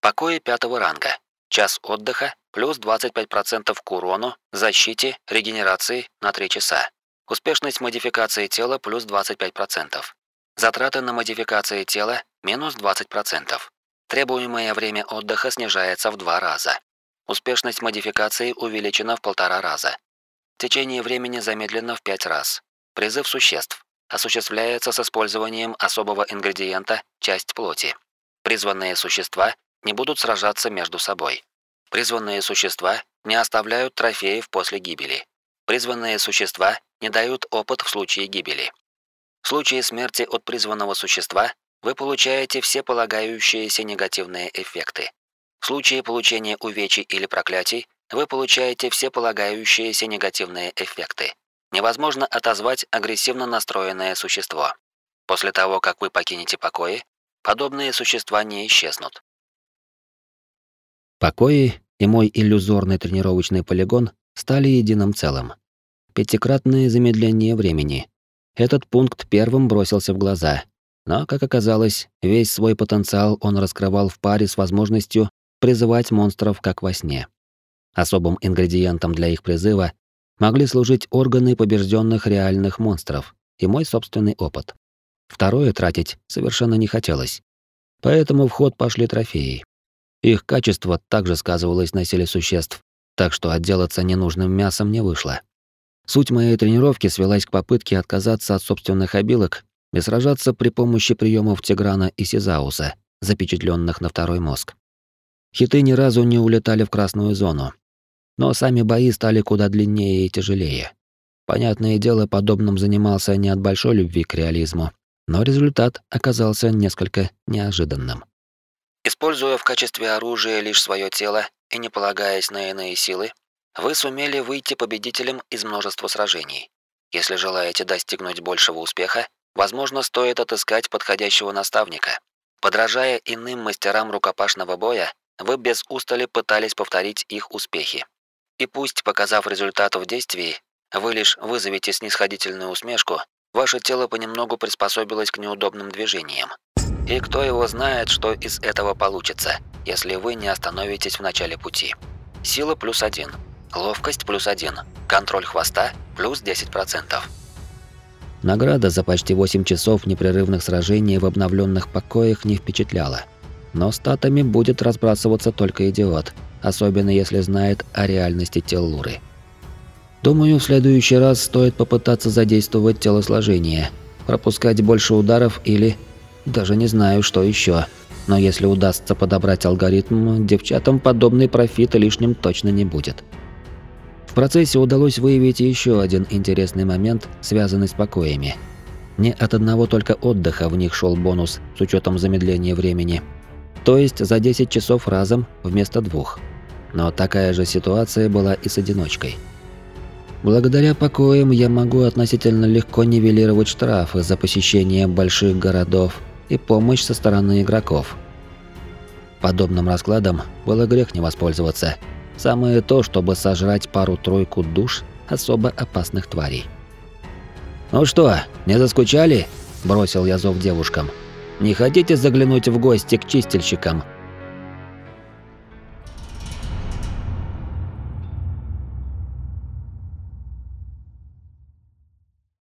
Покои пятого ранга. Час отдыха, плюс 25% к урону, защите, регенерации на 3 часа. Успешность модификации тела плюс 25%. Затраты на модификации тела минус 20%. Требуемое время отдыха снижается в два раза. Успешность модификации увеличена в полтора раза. Течение времени замедлено в пять раз. Призыв существ осуществляется с использованием особого ингредиента часть плоти. Призванные существа не будут сражаться между собой. Призванные существа не оставляют трофеев после гибели. Призванные существа не дают опыт в случае гибели. В случае смерти от призванного существа вы получаете все полагающиеся негативные эффекты. В случае получения увечий или проклятий вы получаете все полагающиеся негативные эффекты. Невозможно отозвать агрессивно настроенное существо. После того, как вы покинете покои, подобные существа не исчезнут. Покои и мой иллюзорный тренировочный полигон стали единым целым. Пятикратное замедление времени. Этот пункт первым бросился в глаза. Но, как оказалось, весь свой потенциал он раскрывал в паре с возможностью призывать монстров как во сне. Особым ингредиентом для их призыва могли служить органы побежденных реальных монстров и мой собственный опыт. Второе тратить совершенно не хотелось. Поэтому в ход пошли трофеи. Их качество также сказывалось на силе существ, так что отделаться ненужным мясом не вышло. Суть моей тренировки свелась к попытке отказаться от собственных обилок и сражаться при помощи приемов Тиграна и Сизауса, запечатленных на второй мозг. Хиты ни разу не улетали в красную зону, но сами бои стали куда длиннее и тяжелее. Понятное дело, подобным занимался не от большой любви к реализму, но результат оказался несколько неожиданным. Используя в качестве оружия лишь свое тело и не полагаясь на иные силы, вы сумели выйти победителем из множества сражений. Если желаете достигнуть большего успеха, возможно, стоит отыскать подходящего наставника. Подражая иным мастерам рукопашного боя, вы без устали пытались повторить их успехи. И пусть, показав результат в действии, вы лишь вызовете снисходительную усмешку, ваше тело понемногу приспособилось к неудобным движениям. И кто его знает, что из этого получится, если вы не остановитесь в начале пути. Сила плюс один. Ловкость плюс один. Контроль хвоста плюс 10%. Награда за почти 8 часов непрерывных сражений в обновленных покоях не впечатляла. Но статами будет разбрасываться только идиот, особенно если знает о реальности Теллуры. Думаю, в следующий раз стоит попытаться задействовать телосложение, пропускать больше ударов или... Даже не знаю, что еще. Но если удастся подобрать алгоритм, девчатам подобный профит лишним точно не будет. В процессе удалось выявить еще один интересный момент, связанный с покоями. Не от одного только отдыха в них шел бонус с учетом замедления времени. То есть за 10 часов разом вместо двух. Но такая же ситуация была и с одиночкой. Благодаря покоям я могу относительно легко нивелировать штрафы за посещение больших городов и помощь со стороны игроков. Подобным раскладом было грех не воспользоваться. Самое то, чтобы сожрать пару-тройку душ особо опасных тварей. «Ну что, не заскучали?» – бросил я зов девушкам. «Не хотите заглянуть в гости к чистильщикам?»